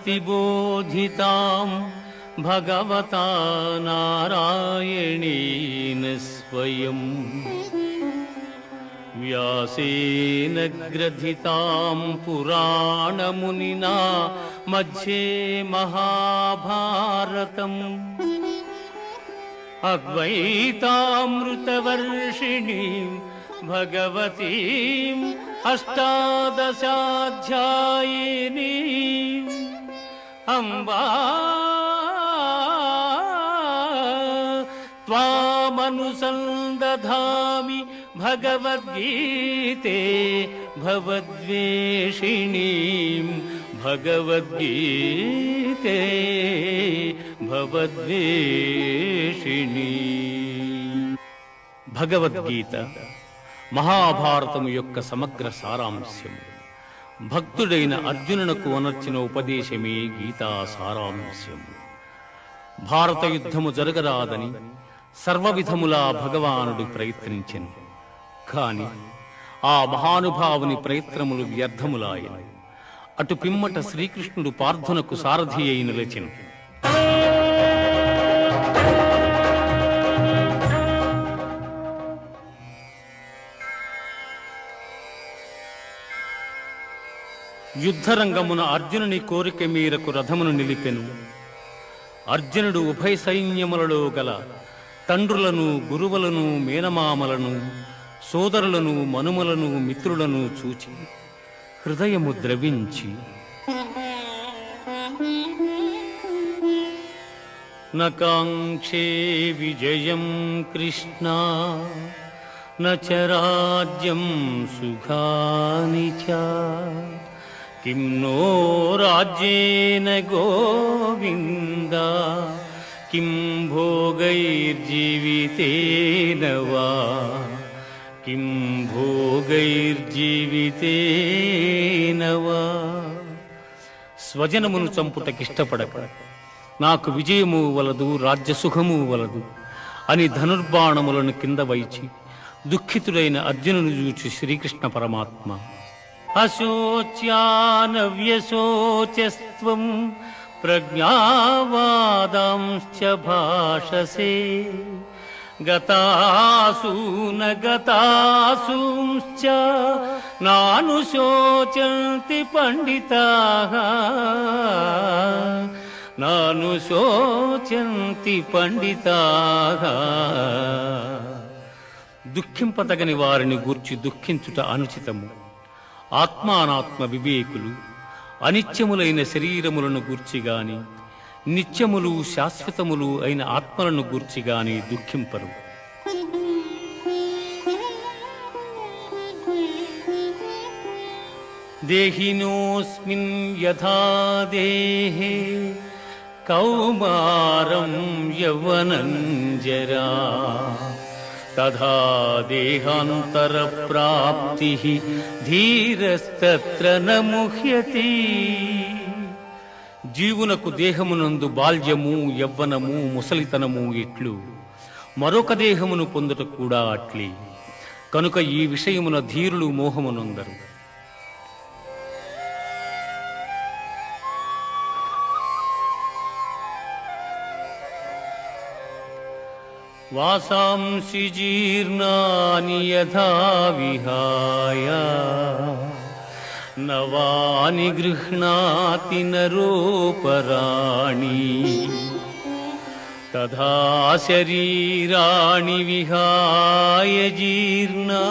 प्रतिबोधिताम् भगवता नारायणेन स्वयम् व्यासेन ग्रथिताम् पुराणमुनिना मध्ये महाभारतम्। अद्वैतामृतवर्षिणीम् भगवतीम् अष्टादशाध्यायिनीम् అంబా. త్వామనుసందధామి భగవద్గీతే భవద్వేషిణీం భగవద్గీతే భవద్వేషిణీ. భగవద్గీత మహాభారతము యొక్క సమగ్ర సారాంశము. భక్తుడైన అర్జునునకు అనర్చిన ఉపదేశమే గీతా సారాంశం. భారత యుద్ధము జరగరాదని సర్వవిధములా భగవానుడు ప్రయత్నించెను. కాని ఆ మహానుభావుని ప్రయత్నములు వ్యర్థములాయను. అటు పిమ్మట శ్రీకృష్ణుడు పార్థునకు సారథి అయి నిలచెను. యుద్ధరంగమున అర్జునుని కోరిక మీరకు రథమును నిలిపెను. అర్జునుడు ఉభయ సైన్యములలో గల తండ్రులను గురువులను మేనమామలను సోదరులను మనుమలను మిత్రులను చూచి హృదయము ద్రవించి నకాంక్షే విజయం కృష్ణ నచరాజ్యం సుఖాని చ किं नो राज्येन गोविन्द किं भोगैर्जीवितेन वा किं భోగైర్జీవితేన వా స్వజనమును చంపుటకిష్టపడక నాకు విజయము వలదు రాజ్యసుఖము వలదు అని ధనుర్బాణములను కింద వైచి దుఃఖితుడైన అర్జునుని చూచి శ్రీకృష్ణ పరమాత్మ అశోచ్యానవ్యశోచస్త్వం ప్రజ్ఞావాదాంశ్చ భాషసే గతాసూన గతాసూంశ్చ నానుశోచంతి పండితాః నాను శోచంతి పండితాః దుఃఖింపతగని వారిని గూర్చి దుఃఖించుట అనుచితము. ఆత్మానాత్మ వివేకులు అనిత్యములైన శరీరములను గూర్చి గాని నిత్యములు శాశ్వతములు అయిన ఆత్మలను గూర్చి గాని దుఃఖింపరు. దేహినోస్మిన్ యథా దేహే కౌమారం యవనంజరా. జరా దేహాంతర ప్రాప్తి ధీరస్త ముహ్యతి జీవునకు దేహమునందు బాల్యము యవ్వనము ముసలితనము ఇట్లు. మరొక దేహమును పొందుట కూడా అట్లే. కనుక ఈ విషయమున ధీరులు మోహమునందరు. वासांसि जीर्णानि यथा विहाय। नवानि गृह्णाति नरोपराणि तथा शरीराणि विहाय जीर्णा।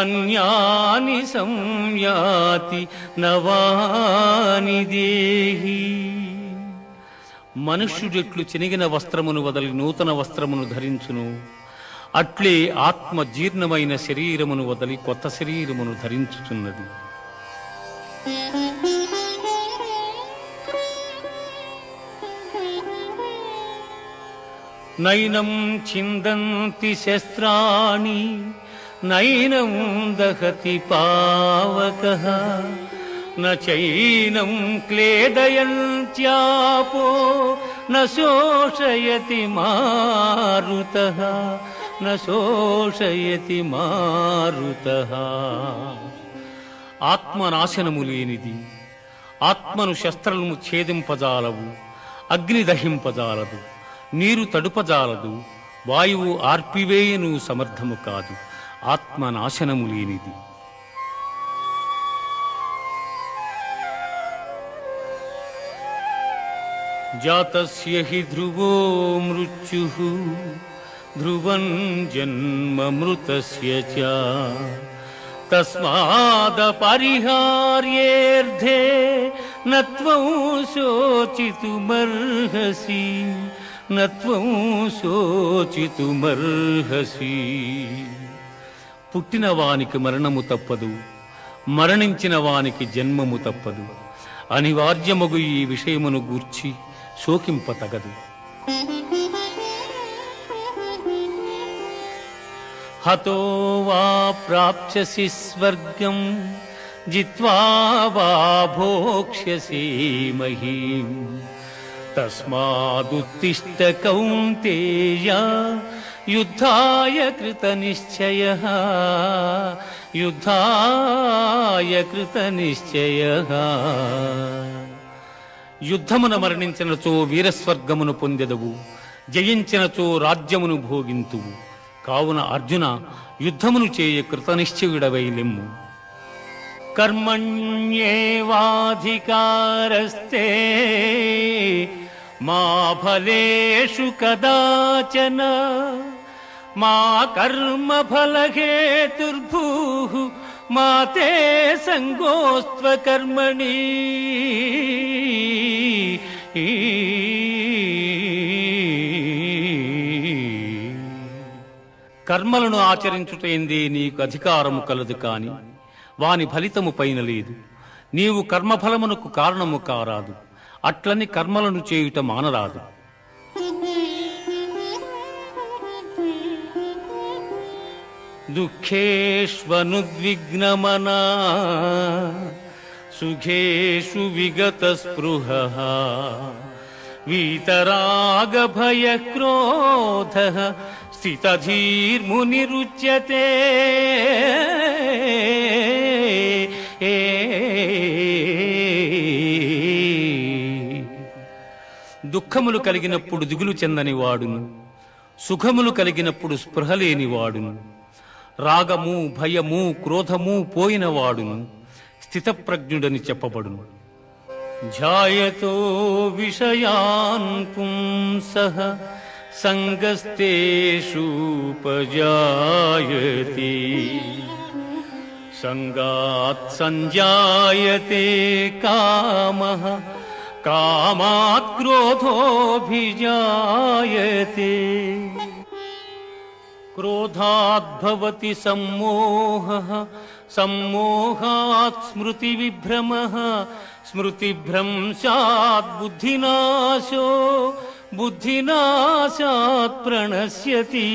अन्यानि संयाति नवानि देहि। మనుష్యుడెట్లు చినిగిన వస్త్రమును వదలి నూతన వస్త్రమును ధరించును. అట్లే ఆత్మ జీర్ణమైన శరీరమును వదలి కొత్త శరీరమును ధరించుచున్నది. నైనం చిందంతి శస్త్రాణి నైనం దహతి పావకః न चैनं क्लेदयन्त्यापो न शोषयति मारुतः न शोषयति मारुतः ఆత్మనాశనము లేనిది ఆత్మను శస్త్రము ఛేదింపజాలవు అగ్ని దహింపజాలదు నీరు తడుపజాలదు వాయువు ఆర్పివేయను సమర్థము కాదు ఆత్మనాశనము లేనిది జాతస్య హి ధ్రువో మృత్యు ధ్రువం జన్మ మృతస్య చ తస్మాదపరిహార్యేర్థే నత్వం శోచితుమర్హసి నత్వం శోచితుమర్హసి పుట్టిన వానికి మరణము తప్పదు మరణించిన వానికి జన్మము తప్పదు. అనివార్యమగు ఈ విషయమును గూర్చి శోకింపతగదు. హతో వా ప్రాప్స్యసి స్వర్గం జిత్వా వా భోక్ష్యసి మహీం. తస్మాదుత్తిష్ట కౌంతేయ యుద్ధాయ కృత నిశ్చయ యుద్ధాయ కృత నిశ్చయ. యుద్ధమున మరణించినచో వీరస్వర్గమును పొందెదవు జయించినచో రాజ్యమును భోగింతువు. కావున అర్జున యుద్ధమును చేయ కృతనిశ్చయుడవై లెమ్ము కర్మణ్యేవాధికారస్తే మా ఫలేషు కదాచన మా కర్మ మాతే మా తే సంగోస్త్వ కర్మణి. కర్మలను ఆచరించుటైంది నీకు అధికారము కలదు కాని వాని ఫలితము పైన లేదు. నీవు కర్మఫలమునకు కారణము కారాదు. అట్లని కర్మలను చేయుట మానరాదు. దుఃఖేష్వనుద్విగ్నమనా సుఖేషు విగత స్పృహ వీతరాగభయ క్రోధ స్థితధీర్మునిరుచ్యతే దుఃఖములు కలిగినప్పుడు దిగులు చెందని వాడును సుఖములు కలిగినప్పుడు స్పృహ లేని వాడును రాగము భయము క్రోధము పోయినవాడును స్థితప్రజ్ఞుడని చెప్పబడును. ఝాయతో విషయాన్ పుంసః సంగస్తేషూపజాయతే సంగాత్ సంజాయతే కామ కామాత్ క్రోధోభిజాయతే. క్రోధాద్భవతి సమ్మోహ సమ్మోహాత్ స్మృతి విభ్రమ స్మృతిభ్రంశాత్ బుద్ధినాశో బుద్ధినాశాత్ ప్రణశ్యతి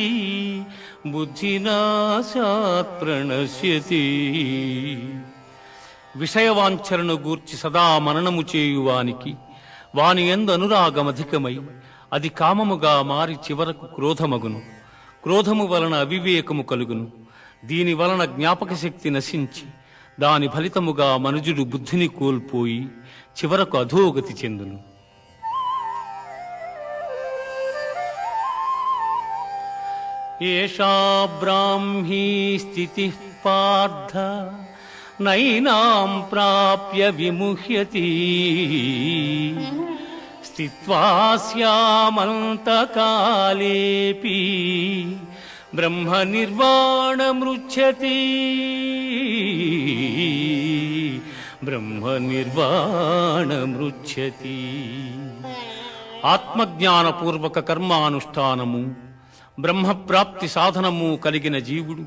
బుద్ధినాశాత్ ప్రణశ్యతి విషయవాంఛలను గూర్చి సదా మననము చేయువానికి వాని ఎందు అనురాగమధికమై అది కామముగా మారి చివరకు క్రోధమగును. క్రోధము వలన అవివేకము కలుగును. దీని వలన జ్ఞాపక శక్తి నశించి దాని ఫలితముగా మనుజుడు బుద్ధిని కోల్పోయి చివరకు అధోగతి చెందును. ఏషా బ్రాహ్మీ స్థితి పార్థ నైనాం ప్రాప్య విముహ్యతి. స్థిత్వా స్యామంతకాలేపి బ్రహ్మ నిర్వాణమృచ్చతి బ్రహ్మ నిర్వాణమృచ్చతి ఆత్మజ్ఞానపూర్వక కర్మానుష్ఠానము బ్రహ్మప్రాప్తి సాధనము కలిగిన జీవుడు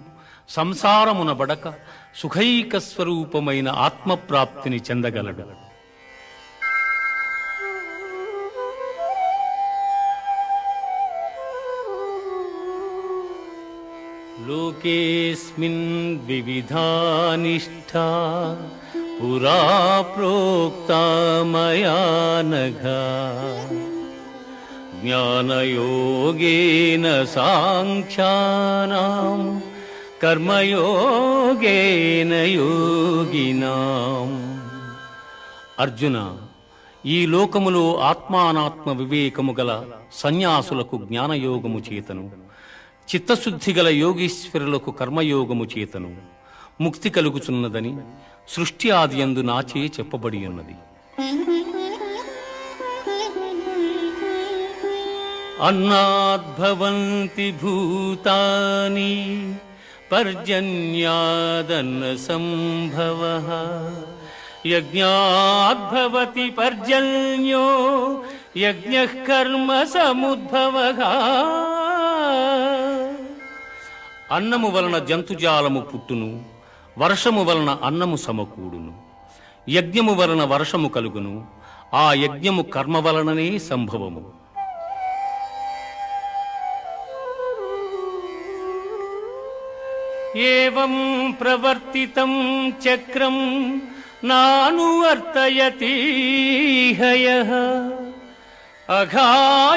సంసారమున బడక సుఖైక స్వరూపమైన ఆత్మప్రాప్తిని చెందగలడు. లోకేస్మిన్ వివిధా నిష్ఠా పురా ప్రోక్తా జ్ఞానయోగేన సాంఖ్యానాం కర్మయోగేన యోగినాం అర్జున ఈ లోకములో ఆత్మానాత్మ వివేకము గల సన్యాసులకు జ్ఞానయోగము చేతను. చిత్తశుద్ధి గల యోగీశ్వరులకు కర్మయోగము చేతను ముక్తి కలుగుచున్నదని సృష్టి ఆదియందు నాచే చెప్పబడి ఉన్నది. అన్నాద్భవంతి భూతాని పర్జన్యాదన్న సంభవ యజ్ఞాద్భవతి పర్జన్యో యజ్ఞ కర్మ సముద్భవ. అన్నము వలన జంతుజాలము పుట్టును వర్షము వలన అన్నము సమకూడును. యజ్ఞము వలన వర్షము కలుగును ఆ యజ్ఞము కర్మ వలననే సంభవము. ఏం ప్రవర్తితం చక్రం నానువర్తయతి హయ. అఘాయురింద్రియారామో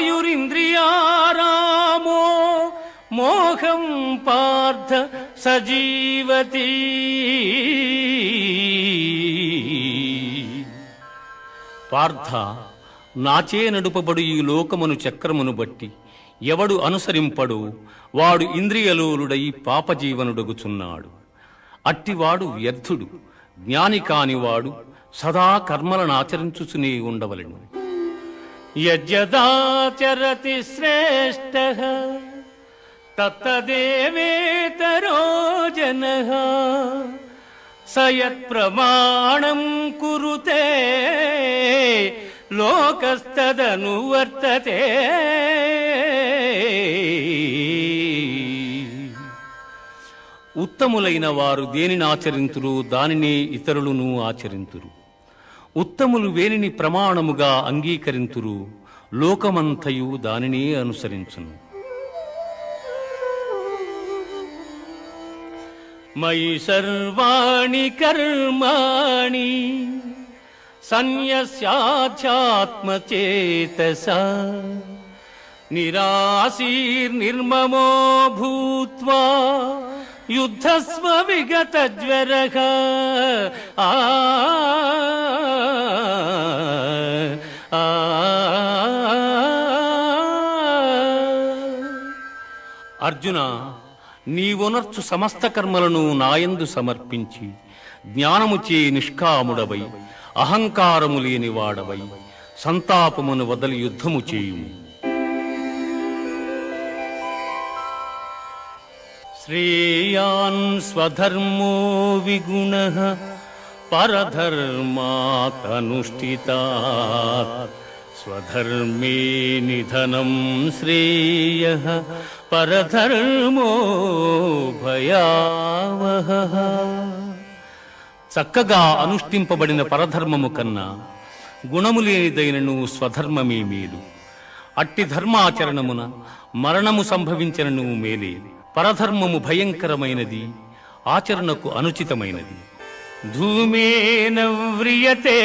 మోహం పార్థ సజీవతి. పార్థ నాచే నడుపబడు ఈ లోకమును చక్రమును బట్టి ఎవడు అనుసరింపడు వాడు ఇంద్రియలోలుడై పాపజీవనుడగుచున్నాడు. అట్టివాడు వ్యర్థుడు జ్ఞాని కానివాడు సదా కర్మలను ఆచరించుచుని ఉండవలను. యజదాచరతి శ్రేష్ట తత్తదేవేతరో జన సయత్ ప్రమాణం కురుతే లోకస్తదనువర్తతే. ఉత్తములైన వారు దేనిని ఆచరింతురు? దానినే ఇతరులను ఆచరింతురు. ఉత్తములు వేనిని ప్రమాణముగా అంగీకరింతురు. లోకమంతయు దానినే అనుసరించును. మయి సర్వాణి కర్మాణి సన్యస్యాధ్యాత్మచేతస నిరాశీర్నిర్మమో భూత్వా యుద్ధస్వ విగత జ్వర ఆ ఆ, అర్జున నీవునర్చు సమస్త కర్మలను నాయందు సమర్పించి జ్ఞానముచే నిష్కాముడవై అహంకారము లేని వాడవై సంతాపమును వదలి యుద్ధము చేయుము శ్రేయాన్ స్వధర్మో విగుణ పరధర్మాతనుష్ఠితాత్ స్వధర్మే నిధనం శ్రేయ పరధర్మో భయావహ చక్కగా అనుష్ఠింపబడిన పరధర్మము కన్నా గుణము లేనిదైనను స్వధర్మమే మేలు. అట్టి ధర్మాచరణమున మరణము సంభవించనను మేలే పరధర్మము భయంకరమైనది ఆచరణకు అనుచితమైనది. ధూమేన వ్రియతే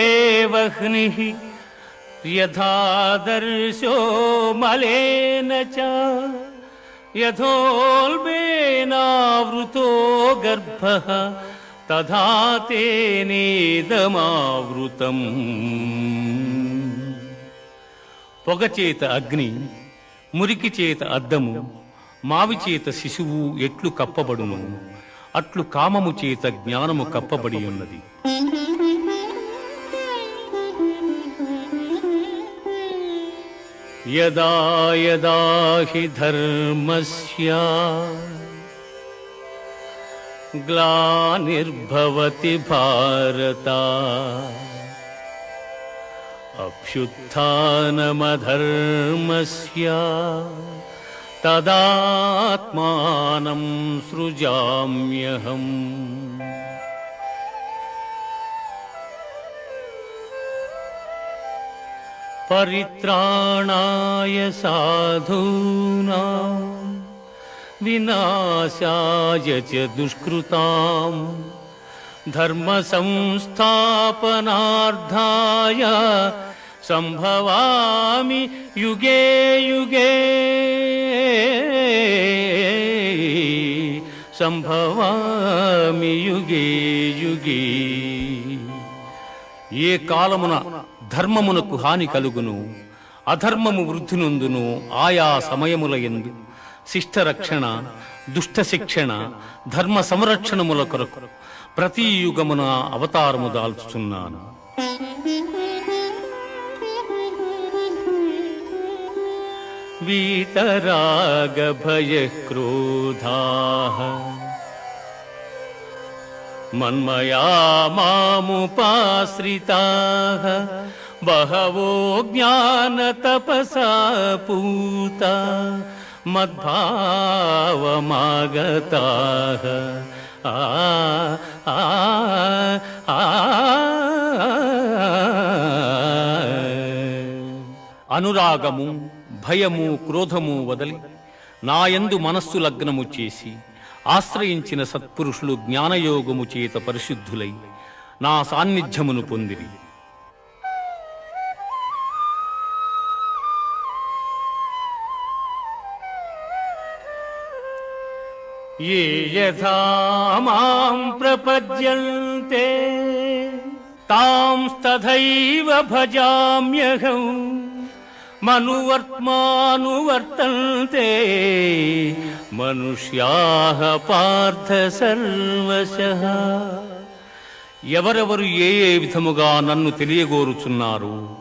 వహ్ని యథాదర్శో మలేన చ యథోల్బేనావృతో గర్భ తథా తేనేదమావృతం. పొగచేత అగ్ని మురికి చేత అద్దము మావి చేత శిశువు ఎట్లు కప్పబడును అట్లు కామము చేత జ్ఞానము కప్పబడి ఉన్నది. యదా యదా హి ధర్మస్య గ్లానిర్భవతి భారత అభ్యుత్నమధర్మస్య तदात्मानं सृजाम्यहम्। परित्राणाय साधूनां विनाशाय च दुष्कृताम् धर्मसंस्थापनार्थाय సంభవామి యుగే యుగే సంభవామి యుగే యుగే ఏ కాలమున ధర్మమునకు హాని కలుగును అధర్మము వృద్ధినందును ఆయా సమయముల ఎందు. శిష్టరక్షణ దుష్ట శిక్షణ ధర్మ సంరక్షణముల కొరకు ప్రతి యుగమున అవతారము దాల్చుచున్నాను. వీతరాగ భయ క్రోధా మన్మయా మాముపాశ్రితా బహవో జ్ఞాన తపసా పూత మద్భావమాగతా ఆ ఆ ఆ అనురాగము భయము క్రోధము వదలి నాయందు మనస్సు లగ్నము చేసి ఆశ్రయించిన సత్పురుషులు జ్ఞానయోగము చేత పరిశుద్ధులై నా సాన్నిధ్యమును పొందిరి. ఏ యథా మాం ప్రపద్యంతే తాంస్తథైవ భజామ్యహం. మనువర్త్మానువర్తంతే మనుష్యాహ పార్థ సర్వశః ఎవరెవరు ఏ ఏ విధముగా నన్ను తెలియగోరుచున్నారు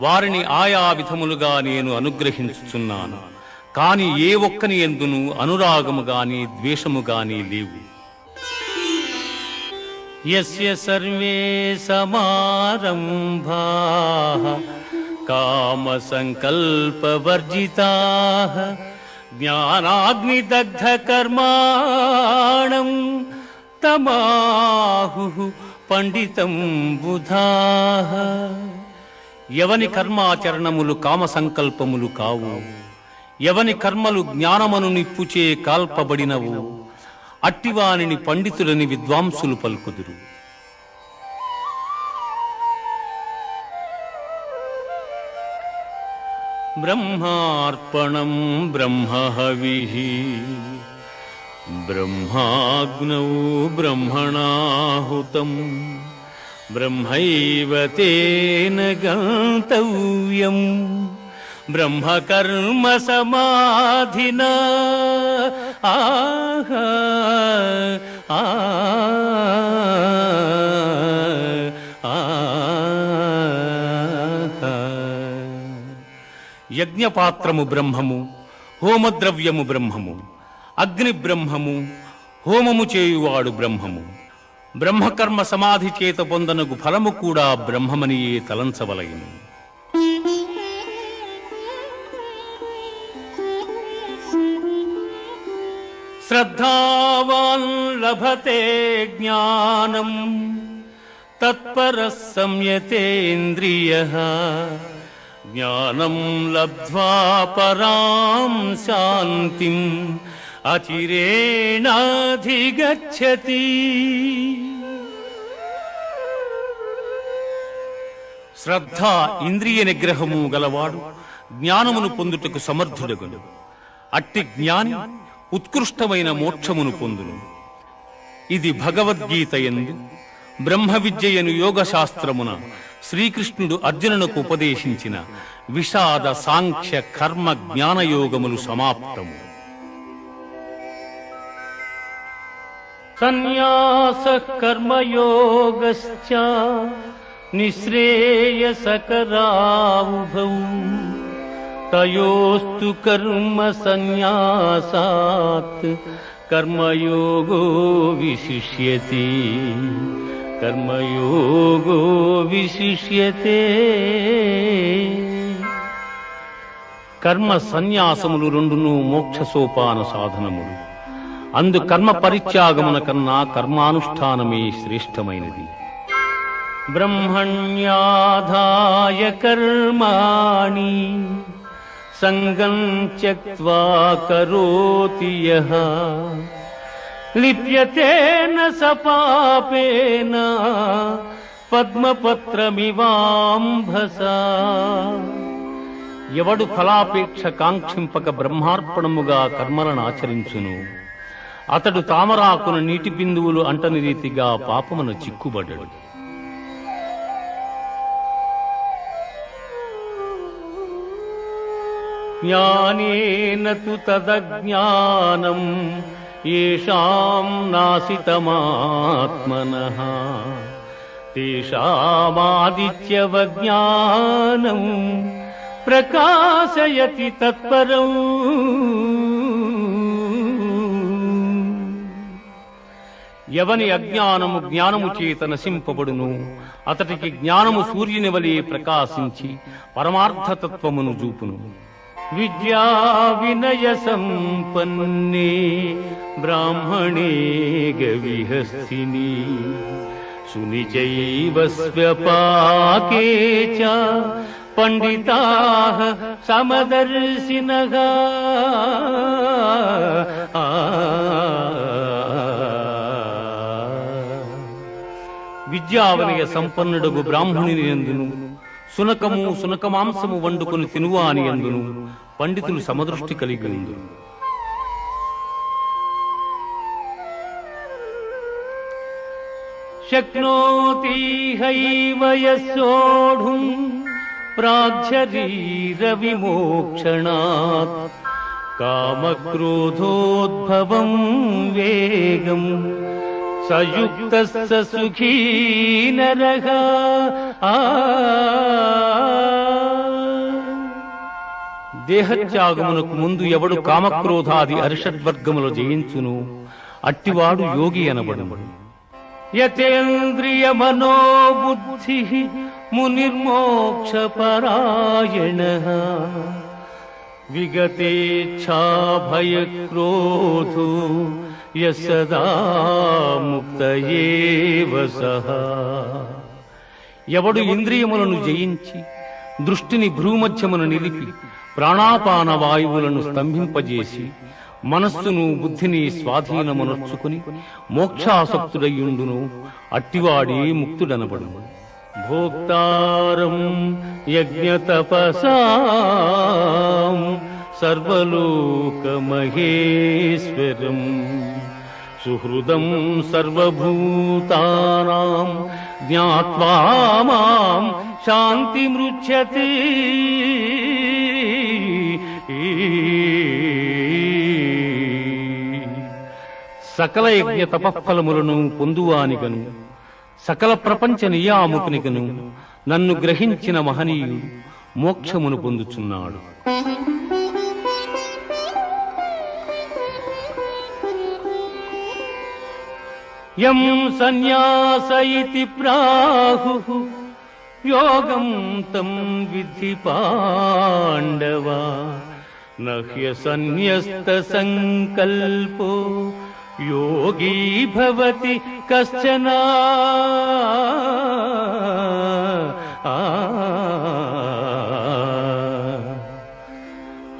వారిని ఆయా విధములుగా నేను అనుగ్రహించుచున్నాను. కాని ఏ ఒక్కని ఎందును అనురాగము గాని ద్వేషము గాని లేవు. యస్య సర్వే సమారంభా కామ సంకల్పవర్జితాః జ్ఞానాగ్నిదగ్ధ కర్మాణం తమాహు పండితం బుధా ఎవని కర్మాచరణములు కామ సంకల్పములు కావు. ఎవని కర్మలు జ్ఞానమను నిప్పుచే కాల్పబడినవు. అట్టివానిని పండితులని విద్వాంసులు పలుకుదురు. ब्रह्मार्पणम् ब्रह्महविः। ब्रह्माग्नौ ब्रह्मणाहुतम् ब्रह्मैव तेन गन्तव्यं। ब्रह्मकर्मसमाधिना। आह आ యజ్ఞపాత్రము బ్రహ్మము హోమద్రవ్యము బ్రహ్మము అగ్ని బ్రహ్మము హోమము చేయువాడు బ్రహ్మము. బ్రహ్మకర్మ సమాధి చేత పొందనకు ఫలము కూడా బ్రహ్మమనియే తలంచవలయను. శ్రద్ధావాన్ లభతే జ్ఞానం తత్పర సంయతేంద్రియ. జ్ఞానం లబ్ధ్వా పరాం శాంతిం అచిరేణాధిగచ్చతి శ్రద్ధ ఇంద్రియ నిగ్రహము గలవాడు జ్ఞానమును పొందుటకు సమర్థుడగును. అట్టి జ్ఞాని ఉత్కృష్టమైన మోక్షమును పొందును. ఇది భగవద్గీత ఎందు బ్రహ్మ విద్యయను యోగ శాస్త్రమున శ్రీకృష్ణుడు అర్జునునకు ఉపదేశించిన విషాద సాంఖ్య కర్మ జ్ఞానయోగములు సమాప్తము. సన్యాస కర్మయోగశ్చ నిశ్రేయసకరావుభౌ. తయోస్తు కర్మ సన్యాసాత్ కర్మయోగో విశిష్యతి. కర్మయోగో విశిష్యతే కర్మ సన్యాసములు రెండును మోక్ష సోపాన సాధనములు అందు కర్మ పరిత్యాగమున కన్నా కర్మానుష్ఠానమే శ్రేష్టమైనది బ్రహ్మణ్యాధాయ కర్మాణి సంగం త్యక్వా కరోతి యః లిప్యతేన సపాపేన పద్మపత్రమివాంభస. ఎవడు ఫలాపేక్ష కాంక్షింపక బ్రహ్మార్పణముగా కర్మలను ఆచరించును అతడు తామరాకున నీటి బిందువులు అంటని రీతిగా పాపమును చిక్కుబడ్డాడు జ్ఞానేన తు తదజ్ఞానం ఏషాం నాసితమాత్మనః తేషామాదిత్యవజ్ఞానం ప్రకాశయతి తత్పరం ఎవని అజ్ఞానము జ్ఞానము చేత నశింపబడును అతడికి జ్ఞానము సూర్యుని వలె ప్రకాశించి పరమార్థతత్వమును చూపును। విద్యా వినయ సంపన్నే బ్రాహ్మణే గవిహస్తిని. సునిచైవ స్వ్యపాకే చ పండితా సమదర్శినః విద్యావనయ సంపన్నుడగు బ్రాహ్మణుని ఎందును సునకము సునకమాంసము వండుకొని తినువాని ఎందును పండితులు సమదృష్టి కలిగి శక్నోతి హైవ యస్సోఢుం ప్రాగ్శరీర విమోక్షణాత్ కామక్రోధోద్భవం వేగం సయుక్త సుఖీ నరః ఆ దేహత్యాగమునకు ముందు ఎవడు కామక్రోధాది అరిషడ్వర్గములు జయించును అట్టివాడు యోగి అనబడు యతేంద్రియ మనోబుద్ధి మునిర్మోక్ష పరాయణ విగతేచ్ఛా భయ క్రోధో యసదా ముక్తయేవ ఎవడు ఇంద్రియములను జయించి దృష్టిని భ్రూమధ్యమును నిలిపి ప్రాణాపాన వాయువులను స్తంభింపజేసి మనస్సును బుద్ధిని స్వాధీనమనర్చుకుని మోక్షాసక్తుడయ్యుండును అట్టివాడి ముక్తుడనబడు భోక్తారం యజ్ఞతపసాం సర్వలోకమహేశ్వరం. సుహృదం సర్వభూతానాం జ్ఞాత్వా మాం శాంతిమృచ్యతే సకల యజ్ఞ తపఫలములను పొందువానిగను సకల ప్రపంచ నియామకునికను నన్ను గ్రహించిన మహనీయుడు మోక్షమును పొందుచున్నాడు. యం సన్యాస ఇతి ప్రాహు యోగం తం విధి పాండవా. నహ్య సన్యస్త సంకల్పో యోగీ భవతి కశ్చన.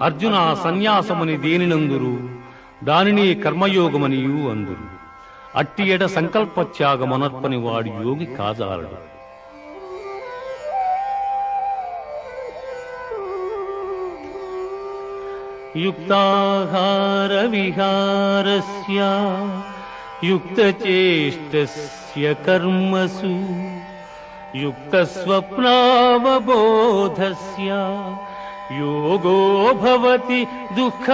అర్జున సన్యాసమని దేనినందురు? దానిని కర్మయోగమనియు అందురు. అట్టి ఎడ సంకల్పత్యాగమనర్పని వాడు యోగి కాజాలడు. युक्ताहारविहारस्य युक्तचेष्टस्य कर्मसु युक्तस्वप्नावबोधस्य योगो भवति दुःख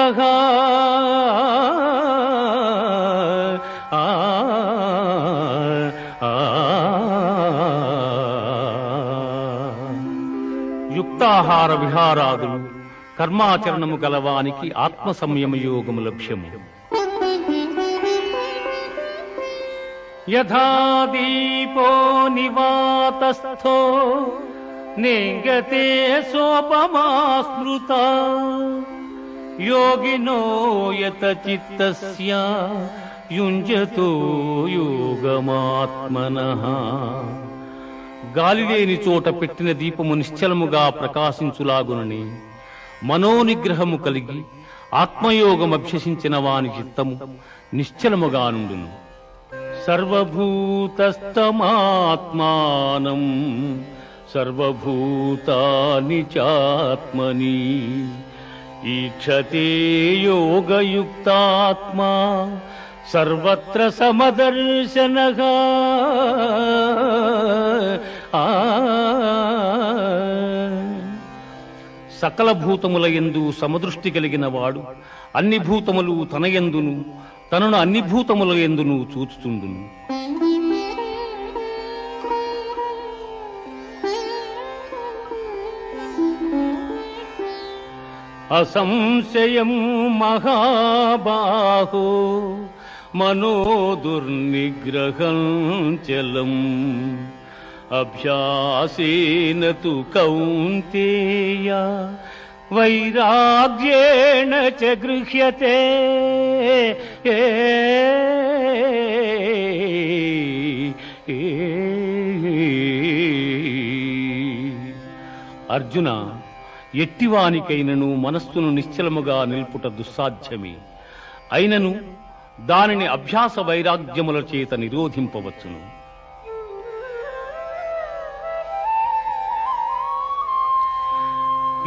युक्ताहारविहारादु కర్మాచరణము గలవానికి ఆత్మ సంయమ యోగము లక్ష్యము. యథా దీపో నివాతస్థో నేంగతే సోపమా స్మృత యోగినో యత చిత్తస్య యుంజతో యోగమాత్మనః. గాలిలేని చోట పెట్టిన దీపము నిశ్చలముగా ప్రకాశించులాగునని మనోనిగ్రహము కలిగి ఆత్మయోగం అభ్యసించిన వాని చిత్తము నిశ్చలముగా నుండును. సర్వభూతస్తమాత్మానం సర్వభూతాని చాత్మని. ఈక్షతే యోగయుక్తాత్మా సర్వత్ర సమదర్శన. సకల భూతముల యందు సమదృష్టి కలిగిన వాడు అన్ని భూతములు తన ఎందును తనను అన్ని భూతముల ఎందును చూచుతుండును అసంశయం మహాబాహో మనోదుర్నిగ్రహం చలం. అభ్యాసేన తు కౌంతేయ వైరాగ్యేణ చ గృహ్యతే అర్జున ఎట్టివానికైనను మనస్సును నిశ్చలముగా నిల్పుట దుస్సాధ్యమే. అయినను దానిని అభ్యాస వైరాగ్యముల చేత నిరోధింపవచ్చును.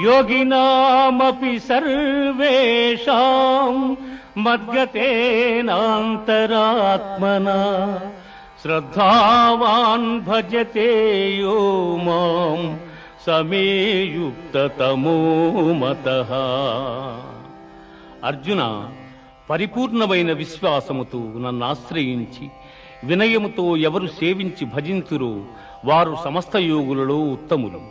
యోగినామపి సర్వేషాం మద్గతేనాంతరాత్మన శ్రద్ధావాన్ భజతే యో మాం సమేయుక్తమో మత అర్జున పరిపూర్ణమైన విశ్వాసముతో నన్ను ఆశ్రయించి వినయముతో ఎవరు సేవించి భజింతురో వారు సమస్త యోగులలో ఉత్తములు.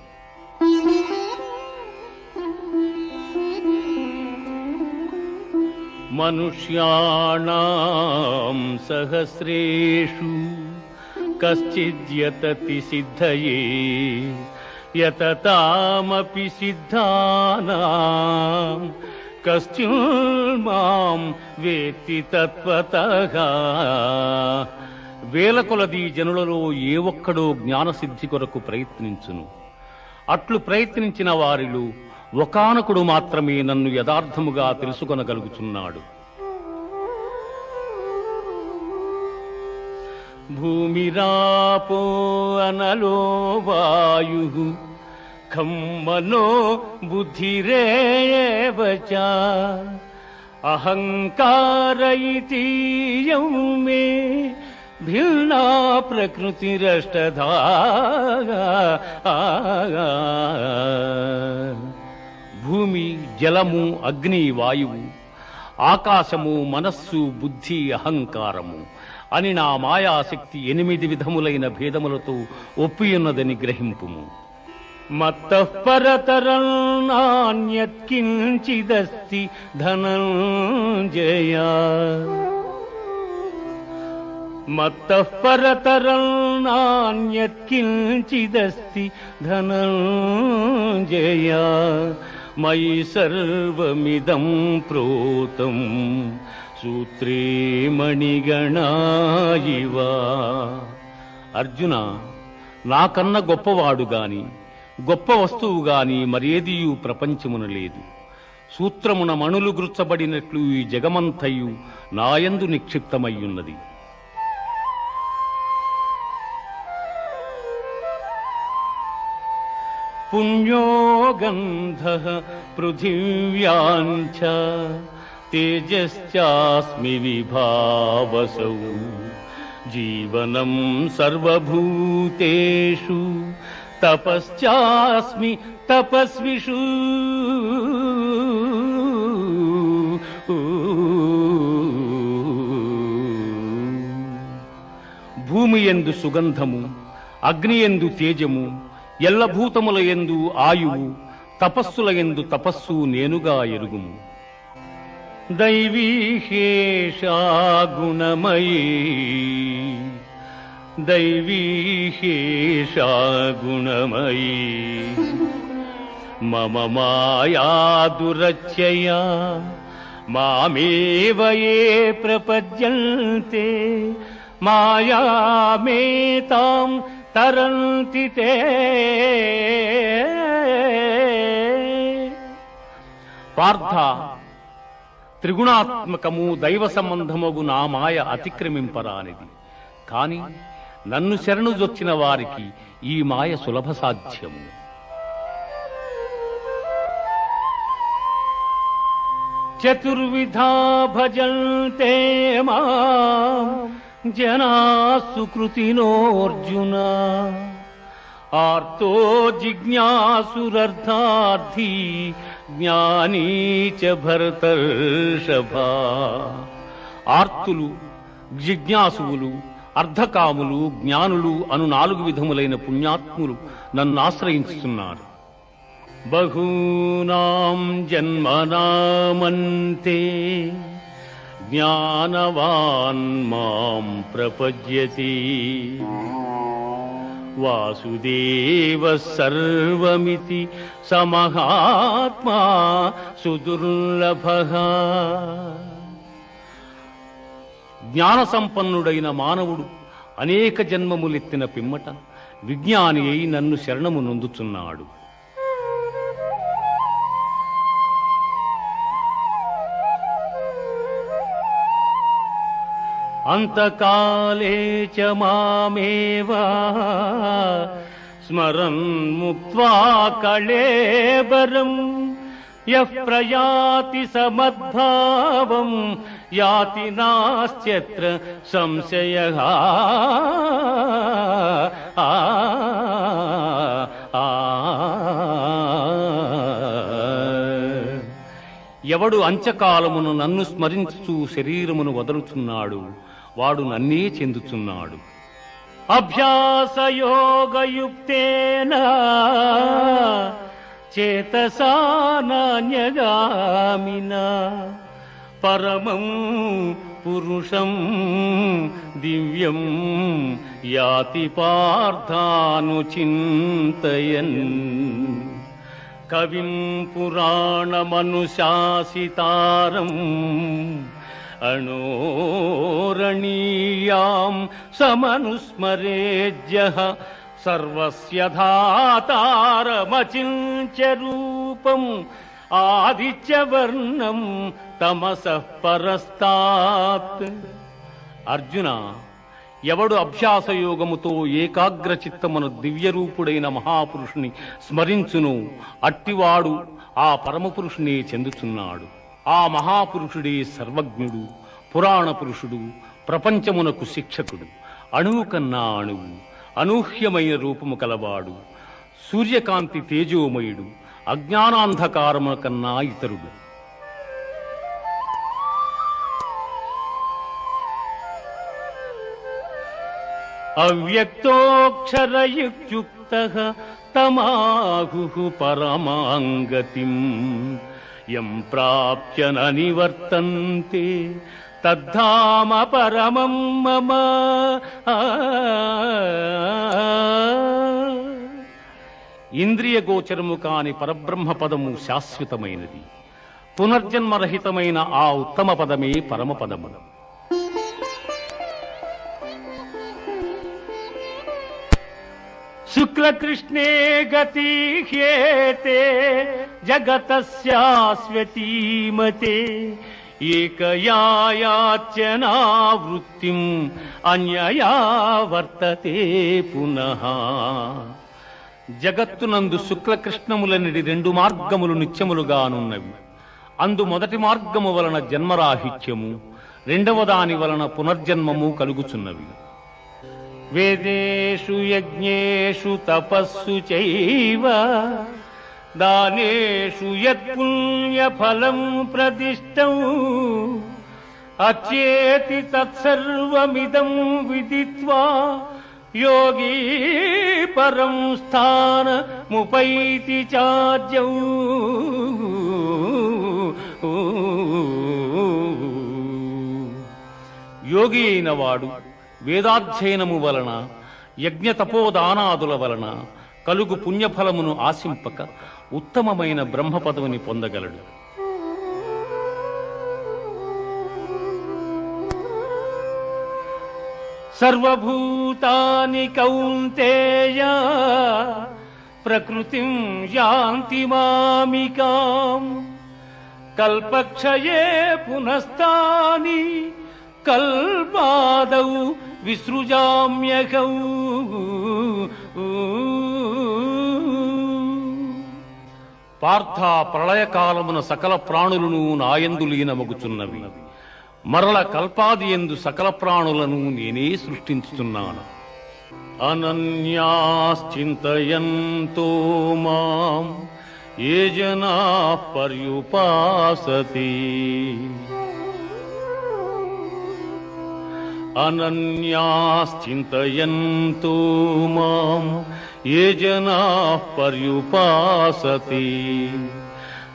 మనుష్యాణం సహస్రేషు కశ్చిద్యతతి సిద్ధయే యతతామపి సిద్ధానాం కశ్చిన్మాం వేత్తి తత్వత వేల కొలది జనులలో ఏ ఒక్కడో జ్ఞానసిద్ధి కొరకు ప్రయత్నించును. అట్లు ప్రయత్నించిన వారిలో ఒకానకుడు మాత్రమే నన్ను యథార్థముగా తెలుసుకొనగలుగుతున్నాడు భూమిరాపో అనలో వాయు ఖమ్మనో బుద్ధిరేవచ అహంకారైతీయం అహంకార ఇతీయం మే భిన్నా ప్రకృతిరష్టధా భూమి జలము అగ్ని వాయువు ఆకాశము మనస్సు బుద్ధి అహంకారము అని నా మాయాశక్తి ఎనిమిది విధములైన భేదములతో ఒప్పియున్నదని గ్రహింపుము. మత్తఃపరతరం నాణ్యత్కించిదస్తి ధనంజయ. మత్తఃపరతరం నాణ్యత్కించిదస్తి ధనంజయ. మయి సర్వమిదం ప్రోతం సూత్రే మణిగణాయివా. అర్జున నాకన్న గొప్పవాడు గాని గొప్ప వస్తువు గాని మరేదియు ప్రపంచమున లేదు. సూత్రమున మణులు గుర్చబడినట్లు ఈ జగమంతయు నాయందు నిక్షిప్తమయ్యున్నది. పుణ్యో గంధ పృథివ్యాంచ తేజశ్చాస్మి విభావసౌ జీవనం సర్వభూతేషు తపశ్చాస్మి తపస్విషు భూమి ఎందు సుగంధము అగ్ని ఎందు తేజము ఎల్లభూతముల ఎందు ఆయువు తపస్సుల ఎందు తపస్సు నేనుగా ఎరుగుము. దైవీహేషా గుణమయీ దైవీహేషా గుణమయీ మమ మాయా దురచ్చయా మామేవయే ఏ ప్రపద్యంతే మాయామేతాం తరంతి తే పార్థ త్రిగుణాత్మకము దైవ సంబంధమగు నా మాయ అతిక్రమింపరానిది. కాని నన్ను శరణు జొచ్చిన వారికి ఈ మాయ సులభ సాధ్యము. చతుర్విధా భజంతే మా జనా సుకృతినోర్జున ఆర్తో జిజ్ఞాసురర్థార్థి జ్ఞానీ చ భరతర్షభా. ఆర్తులు జిజ్ఞాసువులు అర్ధకాములు జ్ఞానులు అను నాలుగు విధములైన పుణ్యాత్ములు నన్ను ఆశ్రయించుతున్నారు బహూనాం జన్మనామంతే. జ్ఞానవాన్ మాం ప్రపజ్యతి వాసుదేవ సర్వమితి సమహాత్మా సుదుర్లభ జ్ఞాన సంపన్నుడైన మానవుడు అనేక జన్మములెత్తిన పిమ్మట విజ్ఞాని అయి నన్ను శరణము నొందుచున్నాడు. అంతకాలే చ మామేవా. స్మరన్ ముక్త్వా కళేబరం. యః ప్రయాతి సమద్భావం యాతి నాస్త్యత్ర సంశయ. ఎవడు అంచకాలమును నన్ను స్మరించుచు శరీరమును వదలుచున్నాడు వాడు నన్నే చెందుతున్నాడు. అభ్యాసయోగయుక్తేన చేతసానాన్యగామిన పరమం పురుషం దివ్యం యాతి పార్థాను చింతయన్. కవిం పురాణమనుశాసితారం అణోరణీయాం సమనుస్మరేజ్య సర్వస్య ధాతారమచింత్య రూపం ఆదిత్యవర్ణం తమసః పరస్తాత్ అర్జున ఎవడు అభ్యాసయోగముతో ఏకాగ్ర చిత్తమును దివ్యరూపుడైన మహాపురుషుని స్మరించును అట్టివాడు ఆ పరమపురుషుని చెందుతున్నాడు. ఆ మహాపురుషుడే సర్వజ్ఞుడు పురాణ పురుషుడు ప్రపంచమునకు శిక్షకుడు అణువు కన్నా అణువు అనూహ్యమైన రూపము కలవాడు సూర్యకాంతి తేజోమయుడు అజ్ఞానాంధకారము కన్నా ఇతరుడు. అవ్యక్తోక్షరయుక్త తమాహు పరమాంగతిం. యం ప్రాప్య న నివర్తంతే తద్ధామ పరమం మమ. ఇంద్రియ గోచరము కాని పరబ్రహ్మ పదము శాశ్వతమైనది. పునర్జన్మరహితమైన ఆ ఉత్తమ పదమే పరమపదము. శుక్లకృష్ణే గతి హ్యేతే జగతస్యాస్వతీమతే ఏకయాయాచనావృత్తిం అన్యయా వర్తతే పునః జగత్తునందు శుక్లకృష్ణములనిడి రెండు మార్గములు నిత్యములుగానున్నవి. అందు మొదటి మార్గము వలన జన్మరాహిత్యము రెండవ దాని వలన పునర్జన్మము కలుగుచున్నవి. వేదేషు యజ్ఞేషు తపస్సు చైవ దానేషు యత్పుణ్యఫలం ప్రదిష్టం అచ్యేతి తత్సర్వమిదం విదిత్వా యోగీ పరం స్థానముపైతి చార్యౌ యోగి అయిన వాడు వేదాధ్యయనము వలన యజ్ఞ తపోదానాదుల వలన కలుగు పుణ్యఫలమును ఆశింపక ఉత్తమమైన బ్రహ్మ పదవిని పొందగలడు. సర్వభూతాని కౌంతేయ ప్రకృతిం యాంతి మామికాం కల్పక్షయే పునస్తాని కల్పాదౌ విసృజామ్యకౌ పార్థ ప్రళయకాలమున సకల ప్రాణులను నాయందు లీనమగుచున్నవి మరల కల్పాది ఎందు సకల ప్రాణులను నేనే సృష్టించుతున్నాను అనన్యాశ్చింతయంతో మాం ఏ జనా పర్యుపాసతి. అనన్యాశ్చింతయంతో మాం ఏ జనా పర్యుపాసతి.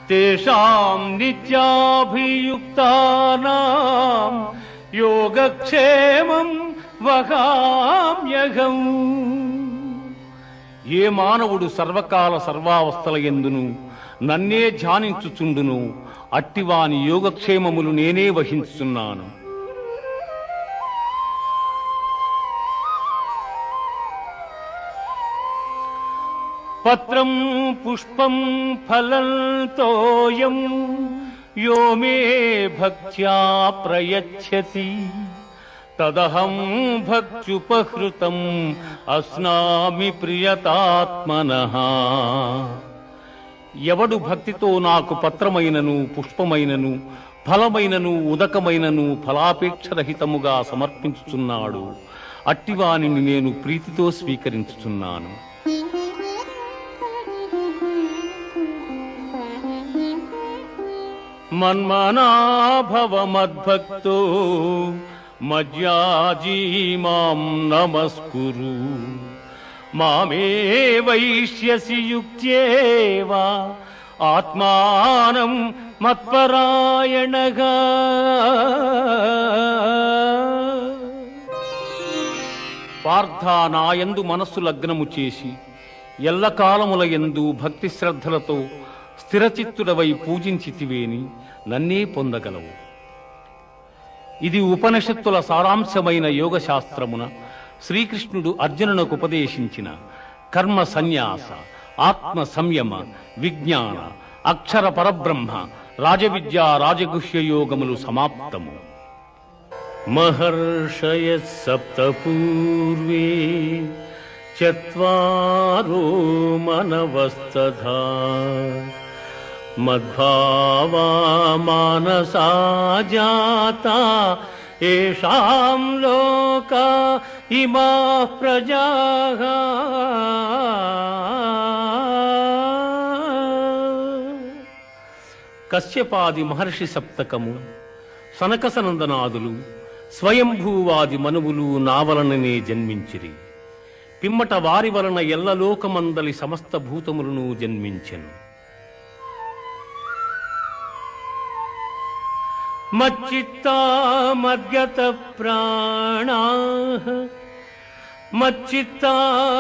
తేషాం నిత్యాభియుక్తానాం యోగక్షేమం వహామ్యహం ఏ మానవుడు సర్వకాల సర్వావస్థల ఎందును నన్నే ధ్యానించుచుండును అట్టివాని యోగక్షేమములు నేనే వహించుచున్నాను. పత్రం పుష్పం ఫలం తోయం. యో మే భక్త్యా ప్రయచ్చతి. తదహం భక్త్యుపహృతం అస్నామి ప్రియతాత్మన. ఎవడు భక్తితో నాకు పత్రమైనను పుష్పమైనను ఫలమైనను ఉదకమైనను ఫలాపేక్షరహితముగా సమర్పించుచున్నాడు అట్టివానిని నేను ప్రీతితో స్వీకరించుచున్నాను. మన్మనాభవ మద్భక్తో మజ్యాజీ మాం నమస్కురు. మామే వైష్యసి యుక్త్యేవా ఆత్మానం మత్పరాయణగా పార్థ నాయందు మనస్సు లగ్నము చేసి ఎల్లకాలముల ఎందు భక్తి శ్రద్ధలతో స్థిరచిత్తుడవై పూజించితివేని నన్నే పొందగలవు. ఇది ఉపనిషత్తుల సారాంశమైన యోగశాస్త్రమున శ్రీకృష్ణుడు అర్జునునకు ఉపదేశించిన కర్మ సన్యాస ఆత్మ సంయమ విజ్ఞాన అక్షర పరబ్రహ్మ రాజవిద్యా రాజగుహ్య యోగములు సమాప్తము. మహర్షయ సప్తపూర్వే చత్వారో మద్భావా మానసా జాత ఏషాం లోక ఇమా ప్రజా కశ్యపాది మహర్షి సప్తకము సనకసనందనాదులు స్వయంభూవాది మనువులు నావలననే జన్మించిరి పిమ్మట వారి వలన ఎల్లలోకమందలి సమస్త భూతములను జన్మించెను। मच्चित्ता मद्गतप्राणाः मच्चित्ता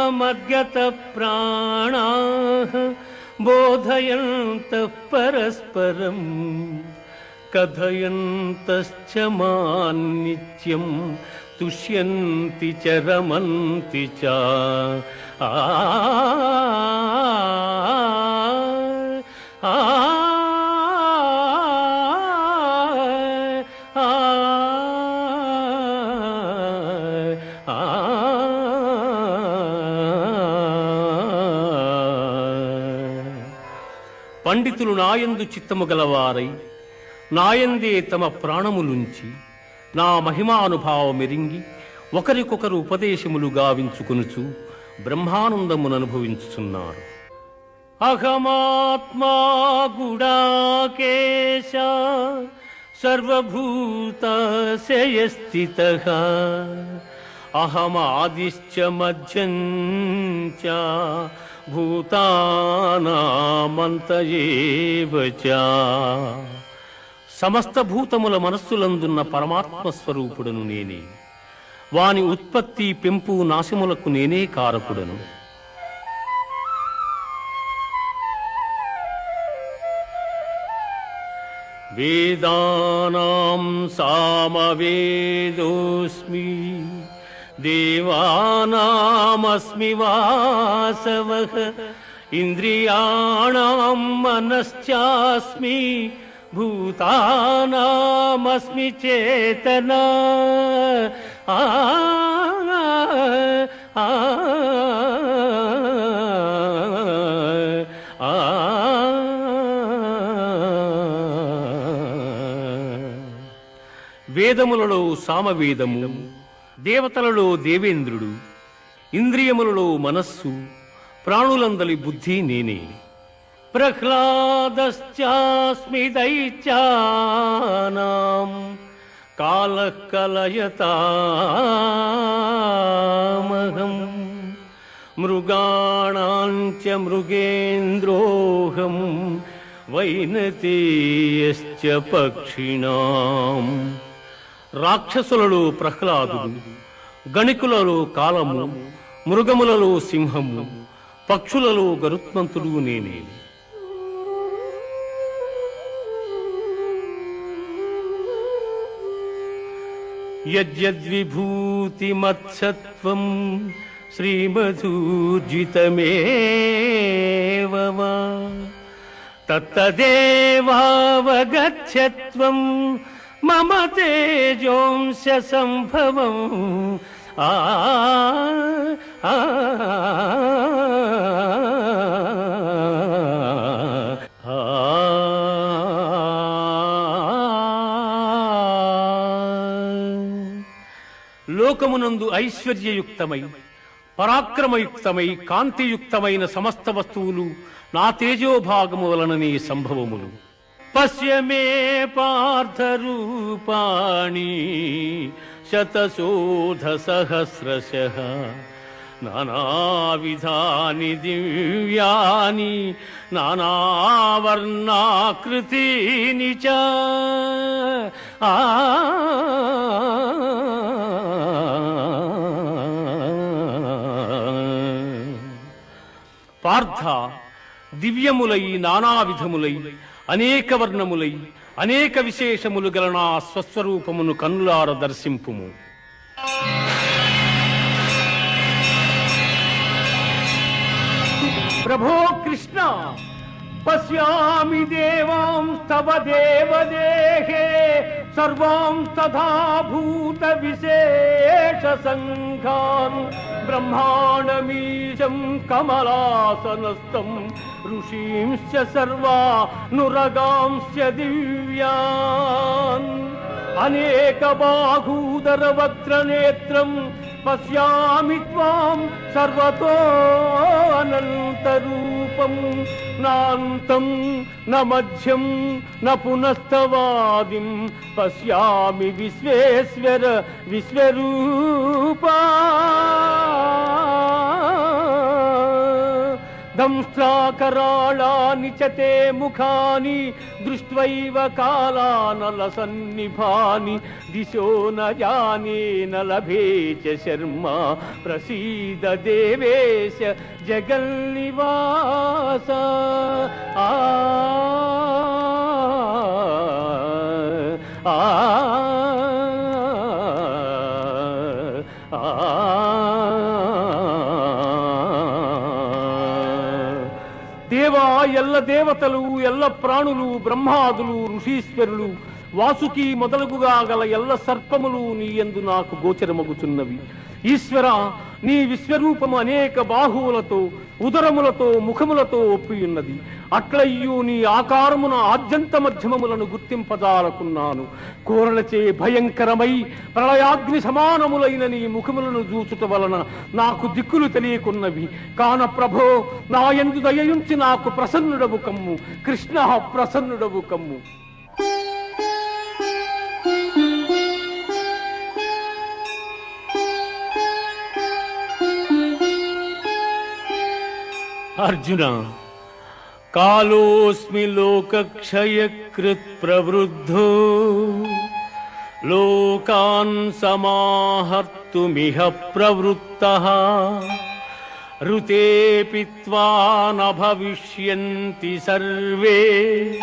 मद्गतप्राणाः बोधयन्तः परस्परम् कथयन्तश्च मान्नित्यम् तुष्यन्ति च रमन्ति च। आ। పండితులు నాయందు చిత్తము గలవారై నాయందే తమ ప్రాణములుంచి నా మహిమానుభావమెరింగి ఒకరికొకరు ఉపదేశములు గావించుకొనుచు బ్రహ్మానందమును అనుభవించుచున్నారు. అహమాత్మా గుడాకేశ సర్వభూతశయస్థిత అహమాదిశ్చ మధ్యం చ భూతానామంత సమస్త భూతముల మనస్సులందున్న పరమాత్మ స్వరూపుడను నేనే. వాని ఉత్పత్తి పెంపు నాశములకు నేనే కారకుడను. వేదానాం సామవేదోస్మి. देवानामस्मि वासवः इन्द्रियाणां मनश्चास्मि भूतानामस्मि चेतना आ आ వేదములలో సామవేదము దేవతలలో దేవేంద్రుడు ఇంద్రియములలో మనస్సు ప్రాణులందలి బుద్ధి నేనే. ప్రహ్లాదశ్చాస్మి దైత్యానాం కాలః మృగాణాంచ మృగేంద్రోహం వైనతేయశ్చ పక్షిణాం. రాక్షసులలో ప్రహ్లాదుడు గణికులలో కాలము మృగములలో సింహము పక్షులలో గరుత్మంతుడు నేనే. యద్యద్విభూతిమత్సత్వం శ్రీమధూర్జితమేవ వా తత్తదేవావగచ్చత్వం మమ తేజోంశ సంభవం ఆ లోకమునందు ఐశ్వర్యయుక్తమై పరాక్రమయుక్తమై కాంతియుక్తమైన సమస్త వస్తువులు నా తేజోభాగము వలననే సంభవములు పశ్య మే పార్థరూపాణి శతశోధ సహస్రశ నానావిధాని దివ్యాని నానావర్ణాకృతీని చ. ఆ. పార్థ దివ్యములై నానావిధములై అనేక వర్ణములై అనేక విశేషములు గల నా స్వస్వరూపమును కన్నులార దర్శింపుము. ప్రభో కృష్ణ! पश्यामि देवांस्तव देवदेहे सर्वांस्तथा भूतविशेषसङ्घान् ब्रह्माणमीशं कमलासनस्तं ऋषींश्च सर्वानुरगांश्च दिव्यान्। अनेकबाहूदरवक्त्रनेत्रम् ఋషీంశ్చ సర్వా పశ్యామి త్వాం సర్వతో నాంతం న మధ్యం న పునస్తవాదిం పశ్యామి విశ్వేశ్వర విశ్వరూపా. దంష్ట్రాకరాళాని చ తే ముఖాని దృష్ట్వైవ కాలానలసన్నిభాని దిశో న జానే న లభే చ శర్మ ప్రసీద దేవేశ జగల్నివాస. ఆ ఆ. దేవతలు ఎల్ల ప్రాణులు బ్రహ్మాదులు ఋషీశ్వరులు వాసుకి మొదలగుగా గల ఎల్ల సర్పములు నీ యందు నాకు గోచరమగుచున్నవి. ఈశ్వర నీ విశ్వరూపము అనేక బాహువులతో ఉదరములతో ముఖములతో ఒప్పియున్నది. అట్లయ్యు నీ ఆకారమున ఆద్యంత మధ్యమములను గుర్తింపజాలకున్నాను. కోరలచే భయంకరమై ప్రళయాగ్ని సమానములైన నీ ముఖములను చూచుట వలన నాకు దిక్కులు తెలియకున్నవి. కాన ప్రభో నా ఎందు దయయుంచి నాకు ప్రసన్నుడవు కమ్ము. కృష్ణ ప్రసన్నుడవు కమ్ము. अर्जुन कालोऽस्मि लोकक्षयकृत् प्रवृद्धो। लोकान् समाहर्तुमिह प्रवृत्तः। ऋतेऽपित्वा न भविष्यन्ति सर्वे।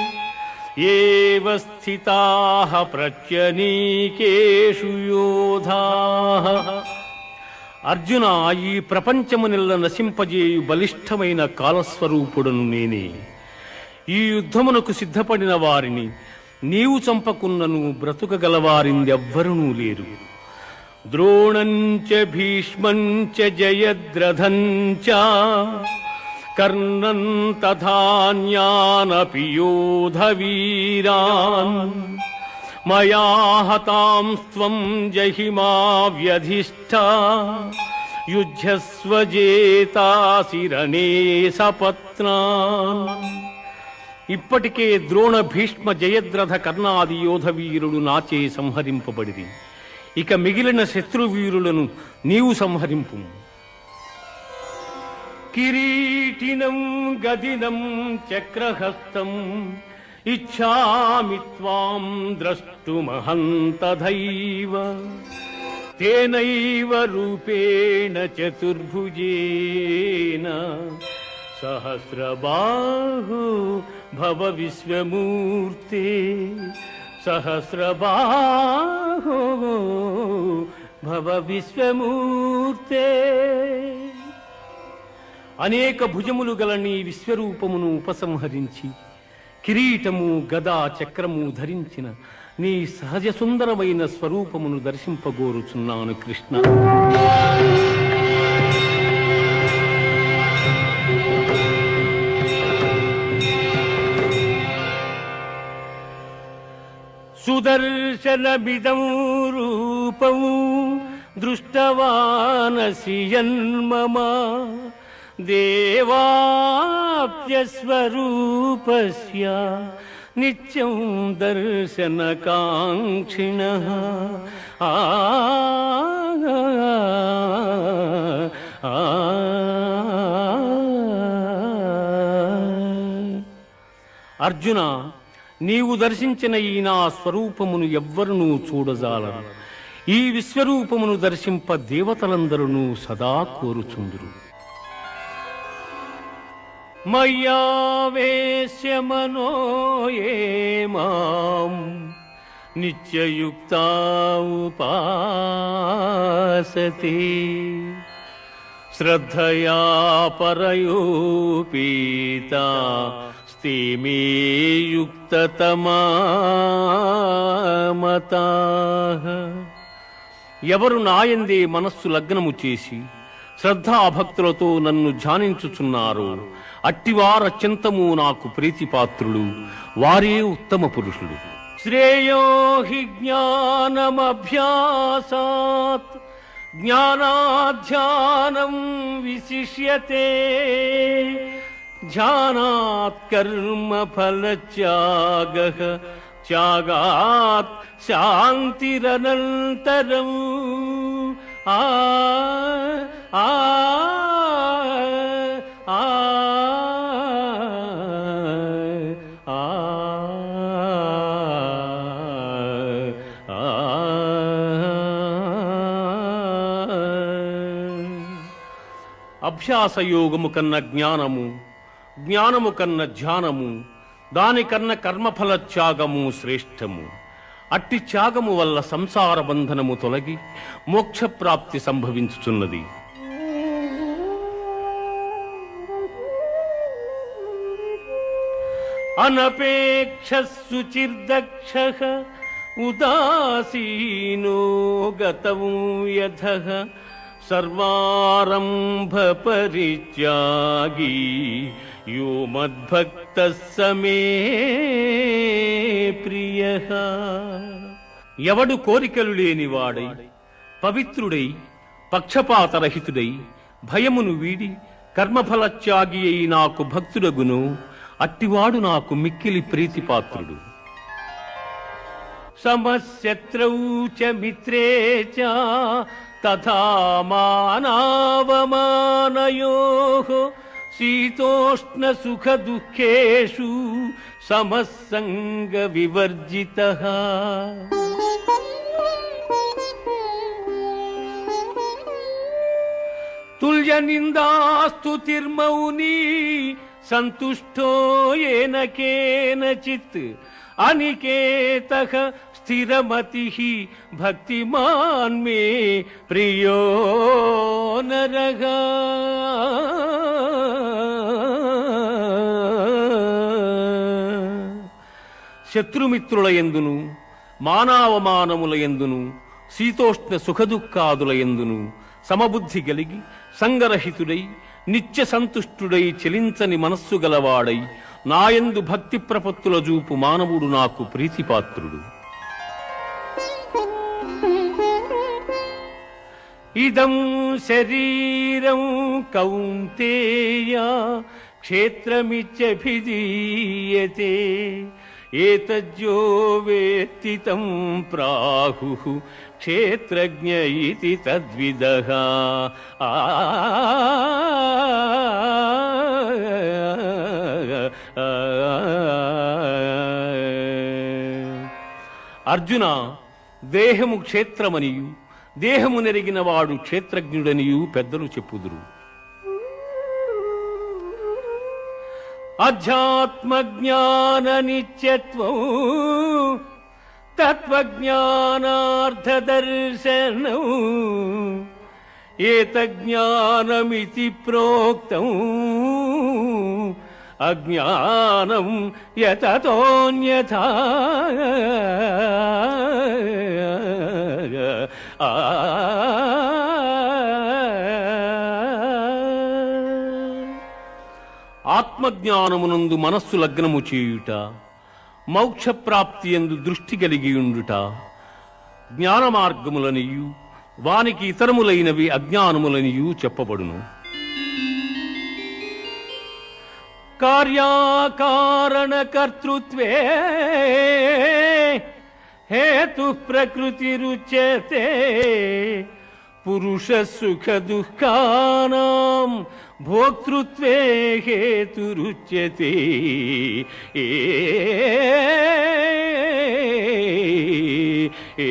एव स्थिताः प्रत्यनीकेषु योधाः। అర్జున ఈ ప్రపంచమునిల్ల నశింపజేయు బలిష్టమైన కాలస్వరూపుడను నేనే. ఈ యుద్ధమునకు సిద్ధపడిన వారిని నీవు చంపకున్నను బ్రతుకగలవారిందెవ్వరునూ లేరు. ద్రోణంచ భీష్మంచ జయద్రథంచ కర్ణం తథాన్యానపి యోధవీరాన్ మయా హతాం జహిమా వ్యధిష్ఠా యుద్ధస్వజేతాశిరణే సపత్నా. ఇప్పటికే ద్రోణ భీష్మ జయద్రథ కర్ణాది యోధవీరుడు నాచే సంహరింపబడిది ఇక మిగిలిన శత్రువీరులను నీవు సంహరింపు. కిరీటినం గదినం చక్రహస్తం ఇచ్చామి త్వాం ద్రష్టుమహంతధైవ తేనైవ రూపేణ చతుర్భుజేన. సహస్రబాహు భవ విశ్వమూర్తే. సహస్రబాహు భవ విశ్వమూర్తే. అనేక భుజములు గల నీ విశ్వరూపమును ఉపసంహరించి కిరీటము గదా చక్రము ధరించిన నీ సహజ సుందరమైన స్వరూపమును దర్శింపగోరుచున్నాను కృష్ణ. సుదర్శనమిదం రూపం దృష్టవానసి యన్మమా దేవాప్యస్వరూపస్య నిత్యం దర్శనకాంక్షిణ ఆ ఆ, అర్జున నీవు దర్శించిన ఈ నా స్వరూపమును ఎవ్వరునూ చూడజాలరు ఈ విశ్వరూపమును దర్శింప దేవతలందరూ సదా కోరుచుందురు మయ్యావేశ్య మనో ఏ మాం నిత్యయుక్తా ఉపాసతే శ్రద్ధయా పరయూపీత స్థిమే ఎవరు నాయందే మనస్సు లగ్నము చేసి శ్రద్ధాభక్తులతో నన్ను ధ్యానించుచున్నారు అట్టివార చింతము నాకు ప్రీతిపాత్రులు వారే ఉత్తమ పురుషులు శ్రేయో హి జ్ఞానమభ్యాసాత్ జ్ఞానాధ్యానం విశిష్యతే. ధ్యానాత్ కర్మ ఫలత్యాగ త్యాగాత్ శాంతిరనంతరం. ఆ ఆ ఆ. అభ్యాస యోగము కన్న జ్ఞానము జ్ఞానము కన్న ధ్యానము దానికన్న కర్మఫల త్యాగము శ్రేష్టము. అట్టి త్యాగము వల్ల సంసార బంధనము తొలగి మోక్షప్రాప్తి సంభవించుచున్నది. అనపేక్ష శుచిర్దక్ష ఉదాసీనో గతము యథ సర్వారంభ పరిత్యాగి యో మద్భక్త సమే ప్రియ. ఎవడు కోరికలు లేనివాడై పవిత్రుడై పక్షపాతరహితుడై భయమును వీడి కర్మఫలత్యాగి అయి నాకు భక్తుడగును అట్టివాడు నాకు మిక్కిలి ప్రీతిపాత్రుడు. సమశత్రౌ చ మిత్రే చ తథా మానావమానయోః శీతోష్ణ సుఖ దుఃఖేషు సమస్సంగ వివర్జితః తుల్య నిందాస్తుతిర్మౌని స్థిరమతి భక్తిమాన్మే ప్రియో నరగా శత్రుమిత్రుల ఎందును మానావమానముల ఎందును శీతోష్ణ సుఖదుఖాదుల ఎందును సమబుద్ధి గలిగి సంగరహితుడై నిత్య సంతుష్టుడై చెలించని మనస్సు గలవాడై నాయందు భక్తి ప్రపత్తుల చూపు మానవుడు నాకు ప్రీతిపాత్రుడు. ఇదం శరీరం కౌంతేయ క్షేత్రమిత్యభిధీయతే ఏతజ్జో వేత్తి తం ప్రాహు క్షేత్రజ్ఞ ఇది తద్విద ఆ అర్జున దేహము క్షేత్రమనియు దేహము నెరిగిన వాడు క్షేత్రజ్ఞుడనియు పెద్దలు చెప్పుదురు. అధ్యాత్మజ్ఞాన నిత్యత్వం తత్వజ్ఞానార్థదర్శనం ఏతజ్ఞానమితి ప్రోక్తం అజ్ఞానం యథతోన్యథ ఆత్మజ్ఞానమునందు మనస్సు లగ్నము చేయుట మోక్షప్రాప్తి ఎందు దృష్టి కలిగియుండుట ఉండుట జ్ఞానమార్గములనియు వానికి ఇతరములైనవి అజ్ఞానములనియు చెప్పబడును. కార్యాకారణకర్తృత్వే హేతు ప్రకృతిరుచ్యతే పురుష సుఖ దుఃఖానాం భోక్తృత్వే హేతురుచ్యతే ఏ ఏ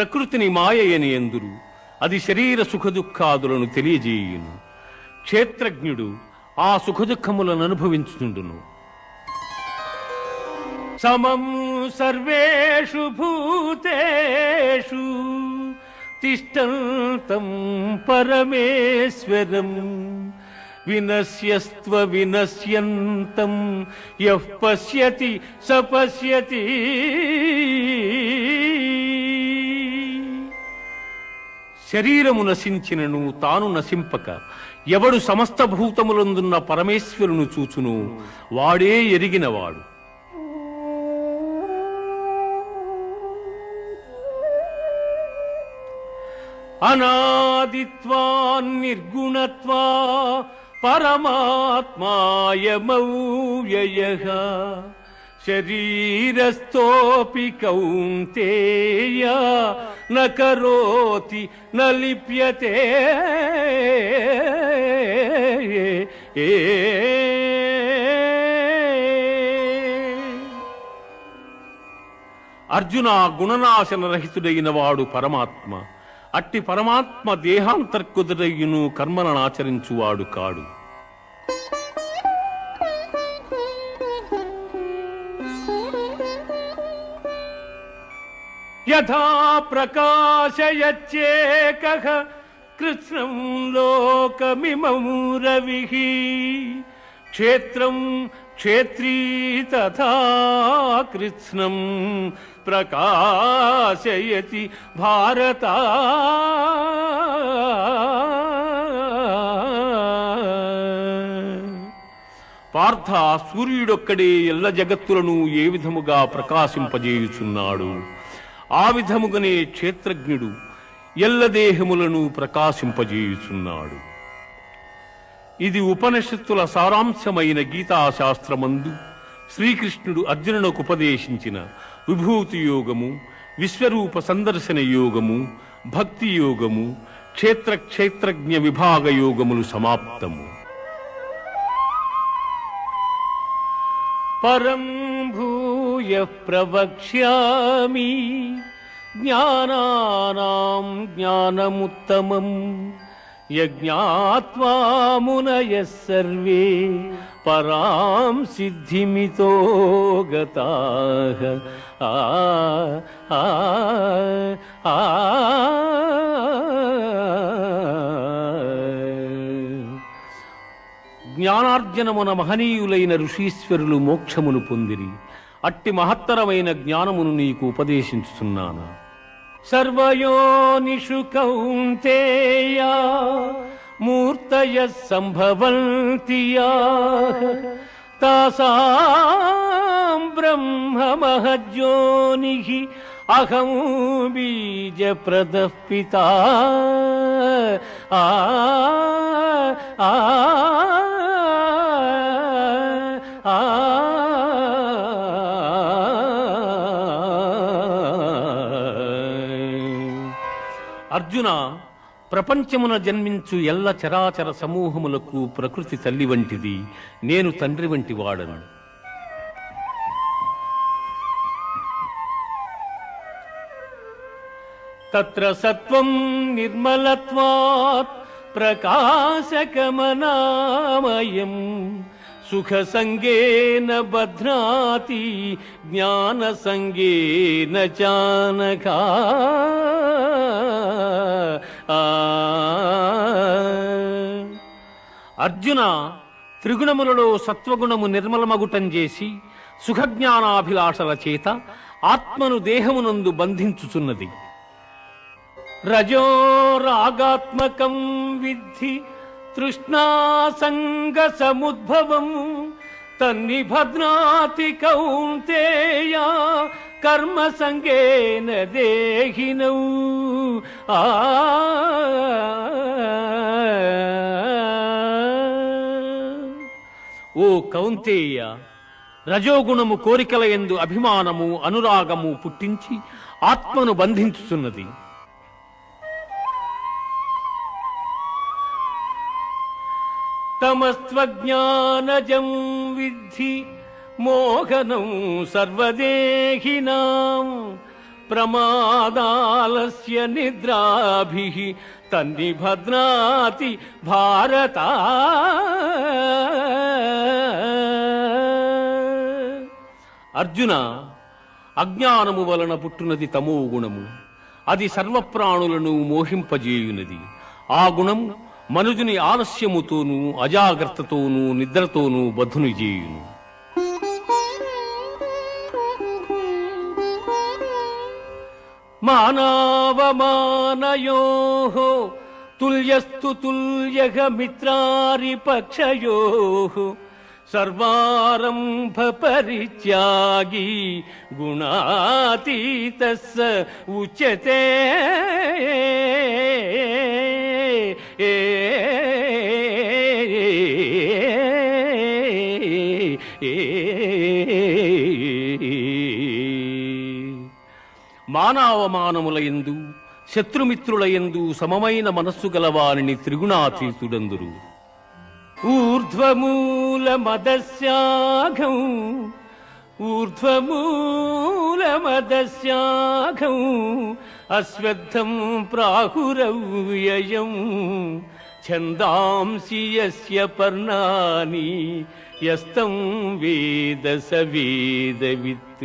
ప్రకృతిని మాయయని ఎందురు? అది శరీర సుఖదుఖాదులను తెలియజేయును. క్షేత్రజ్ఞుడు ఆ సుఖదుఖములను అనుభవించుండును సమం సర్వేషు భూతేషు తిష్టంతం పరమేశ్వరం వినశ్యస్త్వ వినశ్యంతం యః పశ్యతి స పశ్యతి శరీరము నశించినను తాను నశింపక ఎవడు సమస్త భూతములందున్న పరమేశ్వరును చూచును వాడే ఎరిగినవాడు. అనాదిత్వా నిర్గుణత్వా పరమాత్మాయమౌవ్యయ శరీరస్థోపి కౌంతేయ న కరోతి న అర్జున గుణనాశన రహితుడైన వాడు పరమాత్మ. అట్టి పరమాత్మ దేహాంతర్కుదురయ్యును కర్మలను ఆచరించువాడు కాడు. యథా ప్రకాశయచ్చేక కృష్ణం లోకమిమం రవి క్షేత్రం క్షేత్రీ తథా కృత్స్నం ప్రకాశయతి భారత. పార్థ సూర్యుడొక్కడే ఎల్ల జగత్తులను ఏ విధముగా ప్రకాశింపజేయుచున్నాడు? ఆ విధముగానే క్షేత్రజ్ఞుడు ఎల్ల దేహములను ప్రకాశింపజేయుచున్నాడు. ఇది ఉపనిషత్తుల సారాంశమైన గీతాశాస్త్రమందు శ్రీకృష్ణుడు అర్జునునకు ఉపదేశించిన విభూతి యోగము విశ్వరూప సందర్శన యోగము భక్తి యోగము క్షేత్ర క్షేత్రజ్ఞ విభాగ యోగములు సమాప్తము. పరం భూయ ప్రవక్ష్యామి. జ్ఞానానాం జ్ఞానముత్తమం యజ్ఞాత్వా మునయ సర్వే పరాం సిద్ధిమితో గతాః. ఆ ఆ ఆ. జ్ఞానార్జనమున మహనీయులైన ఋషీశ్వరులు మోక్షమును పొందిరి. అట్టి మహత్తరమైన జ్ఞానమును నీకు ఉపదేశించుతున్నాను సర్వయోనిషు కౌంతేయ మూర్తయ సంభవంతియా తాసా తాసాం బ్రహ్మ అహం బీజప్రదః పితా ఆ ఆ ఆ అర్జున ప్రపంచమున జన్మించు ఎల్ల చరాచర సమూహములకు ప్రకృతి తల్లి వంటిది నేను తండ్రి వంటి వాడను. తత్ర సత్వం నిర్మలత్వాత్ ప్రకాశకమనామయం. సుఖ సంగేన బధ్నాతి జ్ఞాన సంగేన చానకా ఆ. అర్జున త్రిగుణములలో సత్వగుణము నిర్మలమగుటం చేసి సుఖజ్ఞానాభిలాషల చేత ఆత్మను దేహమునందు బంధించుచున్నది రజో రాగాత్మకం విద్ధి తృష్ణాసంగ సముద్భవం తన్నిభద్నాతి కౌంతేయ కర్మ సంగేన దేహినౌ. ఆ. ఓ కౌంతేయ రజోగుణము కోరికల ఎందు అభిమానము అనురాగము పుట్టించి ఆత్మను బంధించుతున్నది తమస్త్వజ్ఞానజం విద్ధి మోహనం సర్వదేహినాం ప్రమాదాలస్య నిద్రాభి తన్నిభద్నాతి భారత. అర్జున అజ్ఞానము వలన పుట్టునది తమో గుణము అది సర్వప్రాణులను మోహింపజేయునది. ఆ గుణం మనుజుని ఆలస్యముతోనూ అజాగ్రత్తతోనూ నిద్రతోనూ బధుని చేయును. మానవమానయో తుల్యస్తు తుల్యగ మిత్రారి పక్షయో సర్వారంభ పరిత్యాగి గుణాతీత ఉచ్యతే. ఏ మానవమానములయందు శత్రుమిత్రులయందు సమమైన మనస్సు గలవారిని త్రిగుణాతీతుడందురు. ఊర్ధ్వమూల మదస్యాఘం ఊర్ధ్వమూల మదస్యాఘం అశ్వత్థం ప్రాహురవ్యయం. ఛందాంసి యస్య పర్ణాని. యస్తం వేద స వేదవిత్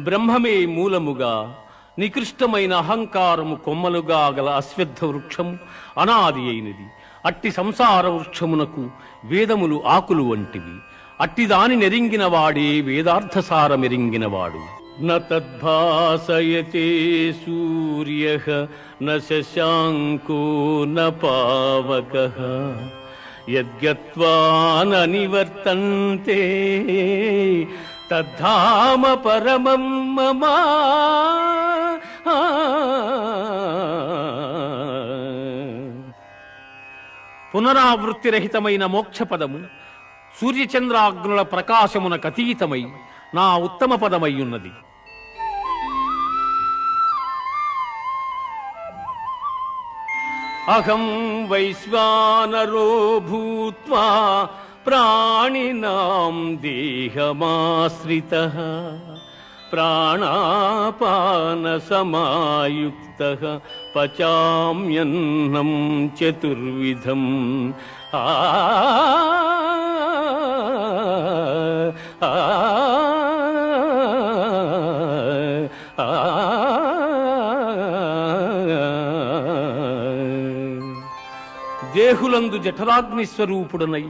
బ్రహ్మమే మూలముగా నికృష్టమైన అహంకారము కొమ్మలుగా గల అశ్వత్థ వృక్షము అనాది అయినది. అట్టి సంసార వృక్షమునకు వేదములు ఆకులు వంటివి. అట్టి దాని నెరింగిన వాడే వేదార్థసారమెరింగినవాడు న తద్భాసయతే సూర్య న శశాంకో న పావక. యద్గత్వా తద్ధామ పరమం మమ. పునరావృత్తిరహితమైన మోక్షపదము సూర్యచంద్రాగ్నుల ప్రకాశమునకు అతీతమై నా ఉత్తమ పదమయ్యున్నది. అహం వైశ్వానరో భూత్వా ప్రాణినాం దేహమాశ్రిత. ప్రాణాపాన సమాయుక్త పచామ్యన్నం చతుర్విధం ఆ ఆ, ఆ, దేహులందు జఠరాగ్ని స్వరూపుడనై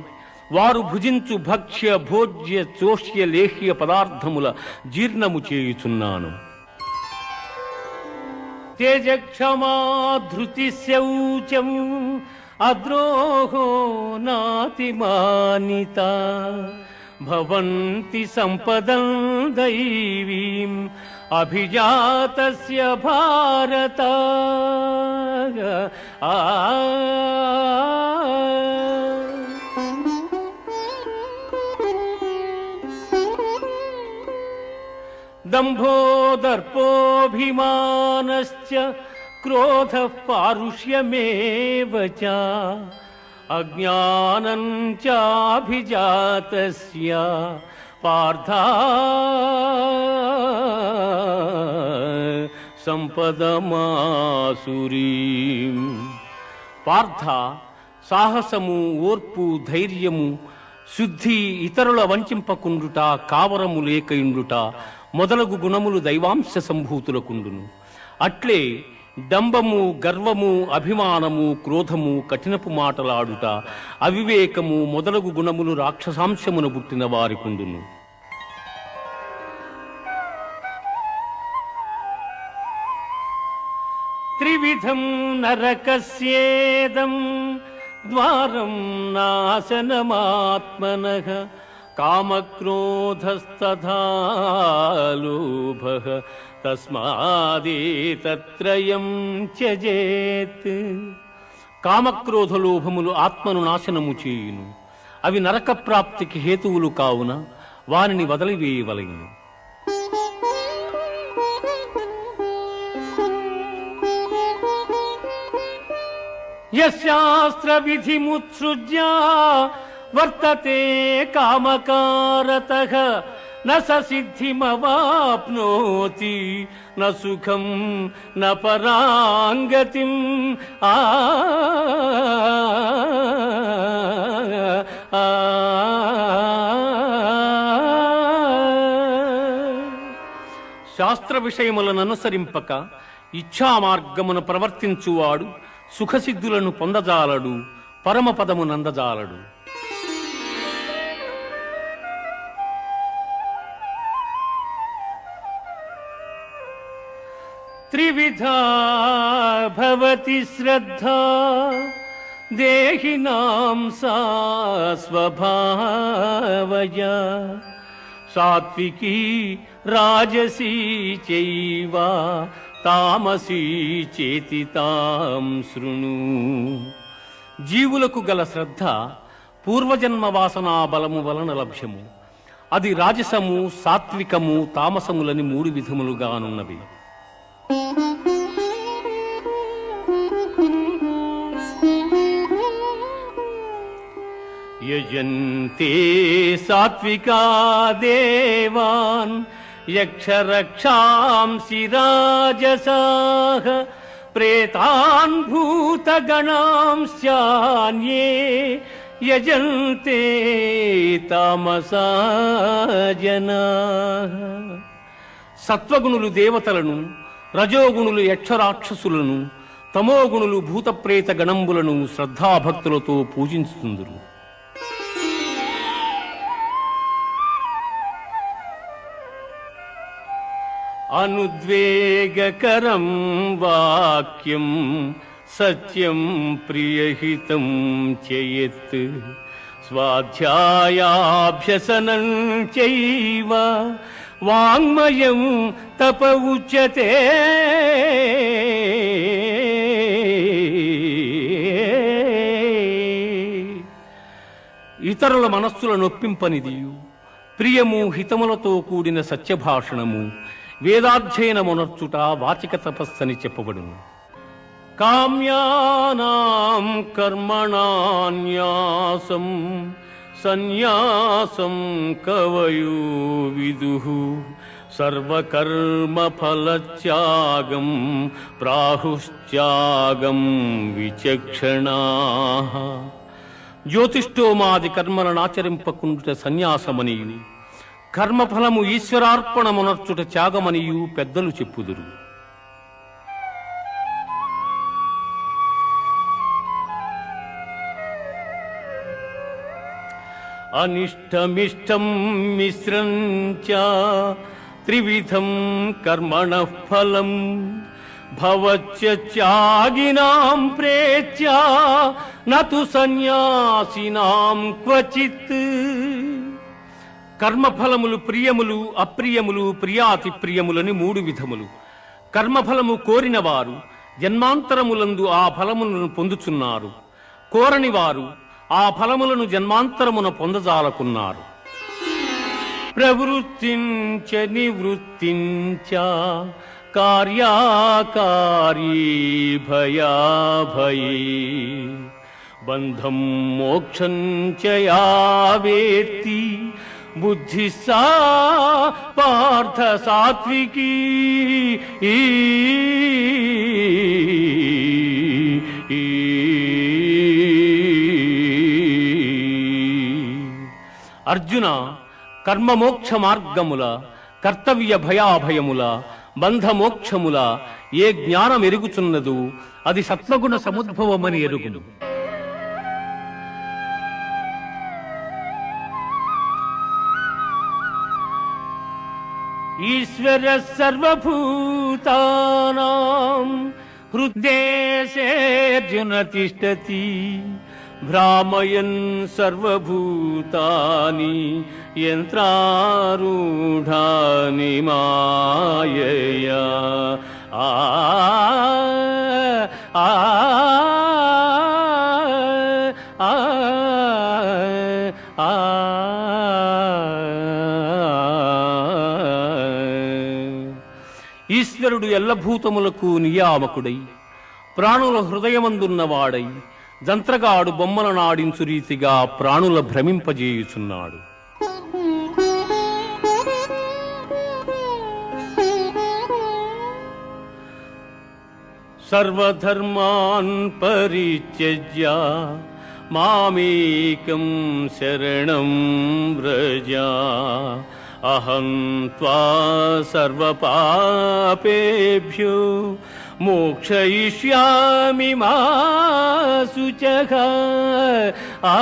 వారు భుజించు భక్ష్య భోజ్య చోష్య లేహ్య పదార్థముల జీర్ణము చేయుచున్నాను. తేజక్షమాధృతి శౌచం అద్రోహో నాతిమానిత. భవంతి సంపదం దైవీం అభిజాతస్య భారత. ఆ दम्भो दर्पोऽभिमानश्च क्रोधः पारुष्यमेव च अज्ञानं चाभिजातस्य पार्था సంపదమాసురీం పార్థ సాహసము ఓర్పు ధైర్యము శుద్ధి ఇతరుల వంచింపకుండుట కావరము లేకయుండుట మొదలగు గుణములు దైవాంశ సంభూతులకుండును. అట్లే డంబము గర్వము అభిమానము క్రోధము కఠినపు మాటలాడుట అవివేకము మొదలగు గుణములు రాక్షసాంశమున పుట్టిన వారికుండును. త్రివిధం నరకస్యేదం ద్వారం నాశనమాత్మన కామక్రోధస్తథా తస్మాదేత్రయం త్యజేత్ కామక్రోధలోభములు ఆత్మను నాశనము చేయును। అవి నరక ప్రాప్తికి హేతువులు కావున వారిని వదిలివేయవలెను। యశాస్త్రవిధిముత్సృజ్య వర్తతే కామకారత న స సిద్ధిమవాప్నోతి న సుఖం న పరాంగతిం ఆ ఆ, శాస్త్ర విషయములను అనుసరింపక ఇచ్ఛామార్గమున ప్రవర్తించువాడు సుఖసిద్ధులను పొందజాలడు పరమపదము నందజాలడు త్రివిధా శ్రద్ధా దేహినాం సా స్వభావయ సాత్వికీ రాజసీ చైవ తామసీ చేతి తాం శృణు. జీవులకు గల శ్రద్ధ పూర్వజన్మ వాసనా బలము వలన లభ్యము. అది రాజసము సాత్వికము తామసములని మూడు విధములుగానున్నవి. యజంతే సాత్వికా దేవాన్ యక్షరక్షాంసి రాజసాః ప్రేతాన్ భూతగణాంశాన్యే యజంతే తామసా జనాః సత్వగుణులు దేవతలను రజోగుణులు యక్షరాక్షసులను తమోగుణులు భూతప్రేత గణంబులను శ్రద్ధాభక్తులతో పూజించుతుందురు. అనుద్వేగకరం వాక్యం సత్యం ప్రియహితం చేయత్. స్వాధ్యాయాభ్యసనం చైవ వాంగ్మయం తప ఉచ్యతే ఇతరుల మనస్సుల నొప్పింపనిదియు. ప్రియము హితములతో కూడిన సత్యభాషణము. వేదాధ్యయనమునర్చుట వాచిక తపస్సని చెప్పబడును. కామ్యానాం కర్మణాన్యాసం. సన్యాసం కవయూ విదు సర్వకర్మ ఫలత్యాగం ప్రాహుశ్చాగం విచక్షణా. జ్యోతిష్ఠోమాది కర్మలను ఆచరింపకుండుట సన్యాసమనియు కర్మఫలము ఈశ్వరార్పణమునర్చుట త్యాగమనియు పెద్దలు చెప్పుదురు. అనిష్టమిష్టం మిశ్రం త్రివిధం కర్మణ ఫలం భవత్య త్యాగినాం ప్రేత్య నతు సన్యాసినాం క్వచిత్. కర్మఫలములు ప్రియములు అప్రియములు ప్రియాతి ప్రియములని మూడు విధములు. కర్మఫలము కోరినవారు జన్మాంతరములందు ఆ ఫలములను పొందుచున్నారు. కోరనివారు ఆ ఫలములను జన్మాంతరమున పొందజాలకున్నారు. ప్రవృత్తించ నివృత్తించ కార్యాకారీ భయాభయీ. బంధం మోక్షం చ బుద్ధి సా పార్థ సాత్వికీ. అర్జున కర్మమోక్ష మార్గముల కర్తవ్య భయాభయముల బంధమోక్షముల ఏ జ్ఞానం ఎరుగుచున్నదు అది సత్వగుణ సముద్భవమని ఎరుగును. ఈశ్వర సర్వభూతానాం అర్జున తిష్టతి. భ్రామయన్ సర్వభూతాని యంత్రారూఢాని మాయయా ఆ ఆ ఆ ఆ ఈశ్వరుడు ఎల్లభూతములకు నియామకుడై ప్రాణుల హృదయమందున్నవాడై జంత్రగాడు బొమ్మల ఆడించు రీతిగా ప్రాణుల భ్రమింపజేయుచున్నాడు. సర్వధర్మాన్ పరిత్యజ్య మామేకం శరణం వ్రజ అహం త్వా సర్వపాపేభ్యో మోక్షయిష్యామి మా శుచః ఆ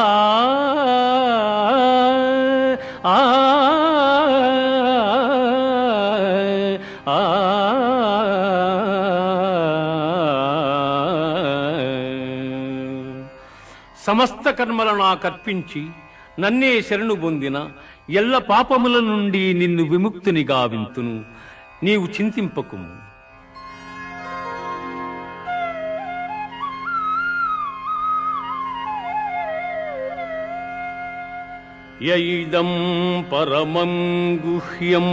ఆ ఆ సమస్త కర్మలను కర్పించి నన్నే శరణు పొందిన ఎల్ల పాపముల నుండి నిన్ను విముక్తిని గావింతును నీవు చింతింపకుము యైదం పరమం గుహ్యం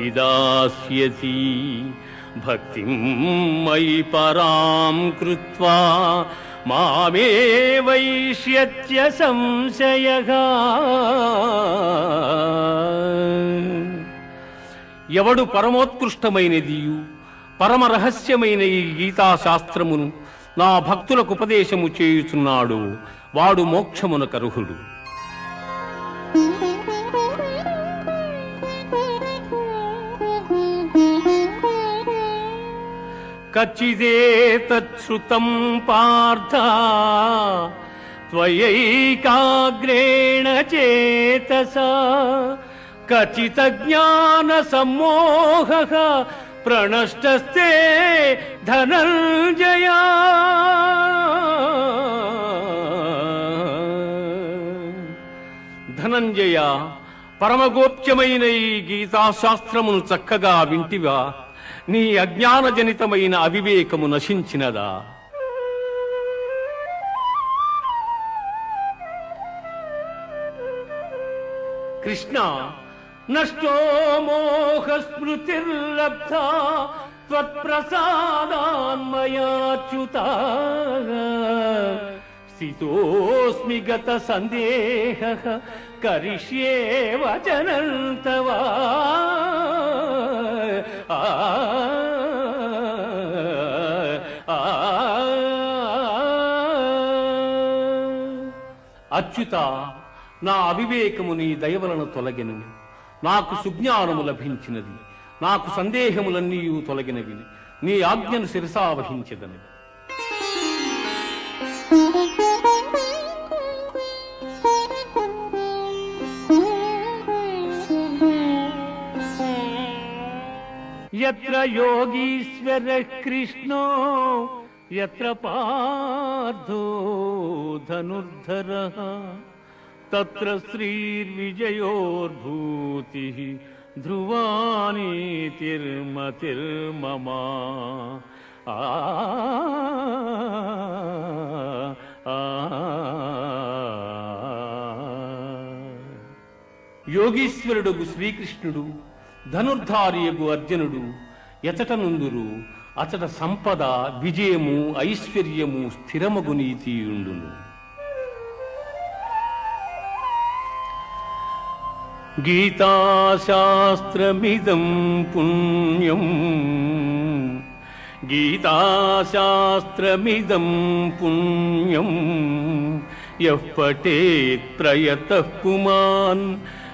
మద్భక్తేష్వభిదాస్యతి భక్తిం మయి పరాం కృత్వా మామే వైష్యత్య సంశయ ఎవడు పరమోత్కృష్టమైనదియు పరమరహస్యమైన ఈ గీతాశాస్త్రమును నా భక్తులకు ఉపదేశము చేయుచున్నాడు వాడు మోక్షమునకర్హుడు కచ్చిదేతచ్యుతం పార్థ త్వయైకాగ్రేణ చేతస కచిత జ్ఞాన సమ్మోహ ప్రణష్టస్తే ధనంజయా. ధనంజయ పరమగోప్యమైన ఈ గీతాశాస్త్రమును చక్కగా వింటివా. నీ అజ్ఞానజనితమైన అవివేకము నశించినదా. కృష్ణ నష్టో మోహ స్మృతిర్లబ్ధ త్వత్ప్రసాదాన్మయాచ్యుత. స్థితోస్మి గత సందేహ కరిష్యే వచనంతవా? ఆ, అచ్యుత నా అవివేకము నీ దయవలను తొలగెను. నాకు సుజ్ఞానము లభించినది. నాకు సందేహములన్నీ తొలగినవి. నీ ఆజ్ఞను శిరసావహించదని యత్ర యోగీశ్వర కృష్ణో యత్ర పార్థో ధనుర్ధరః తత్ర శ్రీర్విజయోర్భూతి ధ్రువానీతిర్మతిర్మమా ఆ ఆ, యోగీశ్వరుడు శ్రీకృష్ణుడు ధనుర్ధారియగు అర్జునుడు ఎతట నుందురు అచట సంపద విజయము ఐశ్వర్యము స్థిరమగు నీతియుండును. గీతాశాస్త్రమిదం పుణ్యం. గీతాశాస్త్రమిదం పుణ్యం. యః పఠేత్ ప్రయతః పుమాన్.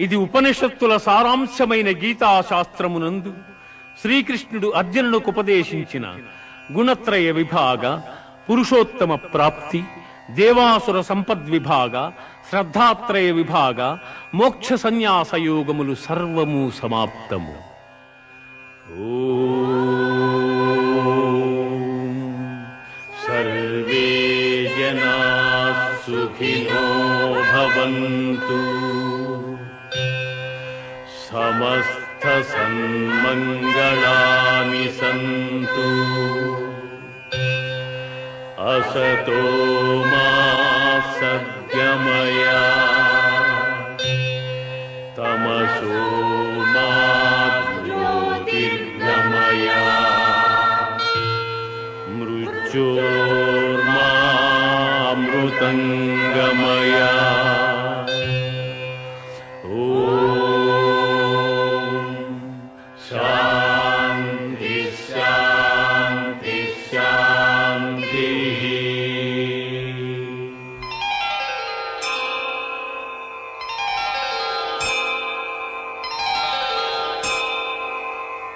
ఇది ఉపనిషత్తుల సారాంశమైన గీతాశాస్త్రమునందు శ్రీకృష్ణుడు అర్జునులకు ఉపదేశించిన గుణత్రయ విభాగ పురుషోత్తమ ప్రాప్తి దేవాసుర సంపద్విభాగ శ్రద్ధాత్రయ విభాగ మోక్ష సన్యాస యోగములు సర్వము సమాప్తము. సర్వే జనా సుఖినో భవంతు. समस्तसन्मङ्गलानि सन्तु। असतो मा मासद्यमया तमसो मा ज्योतिर्गमया। मृतन्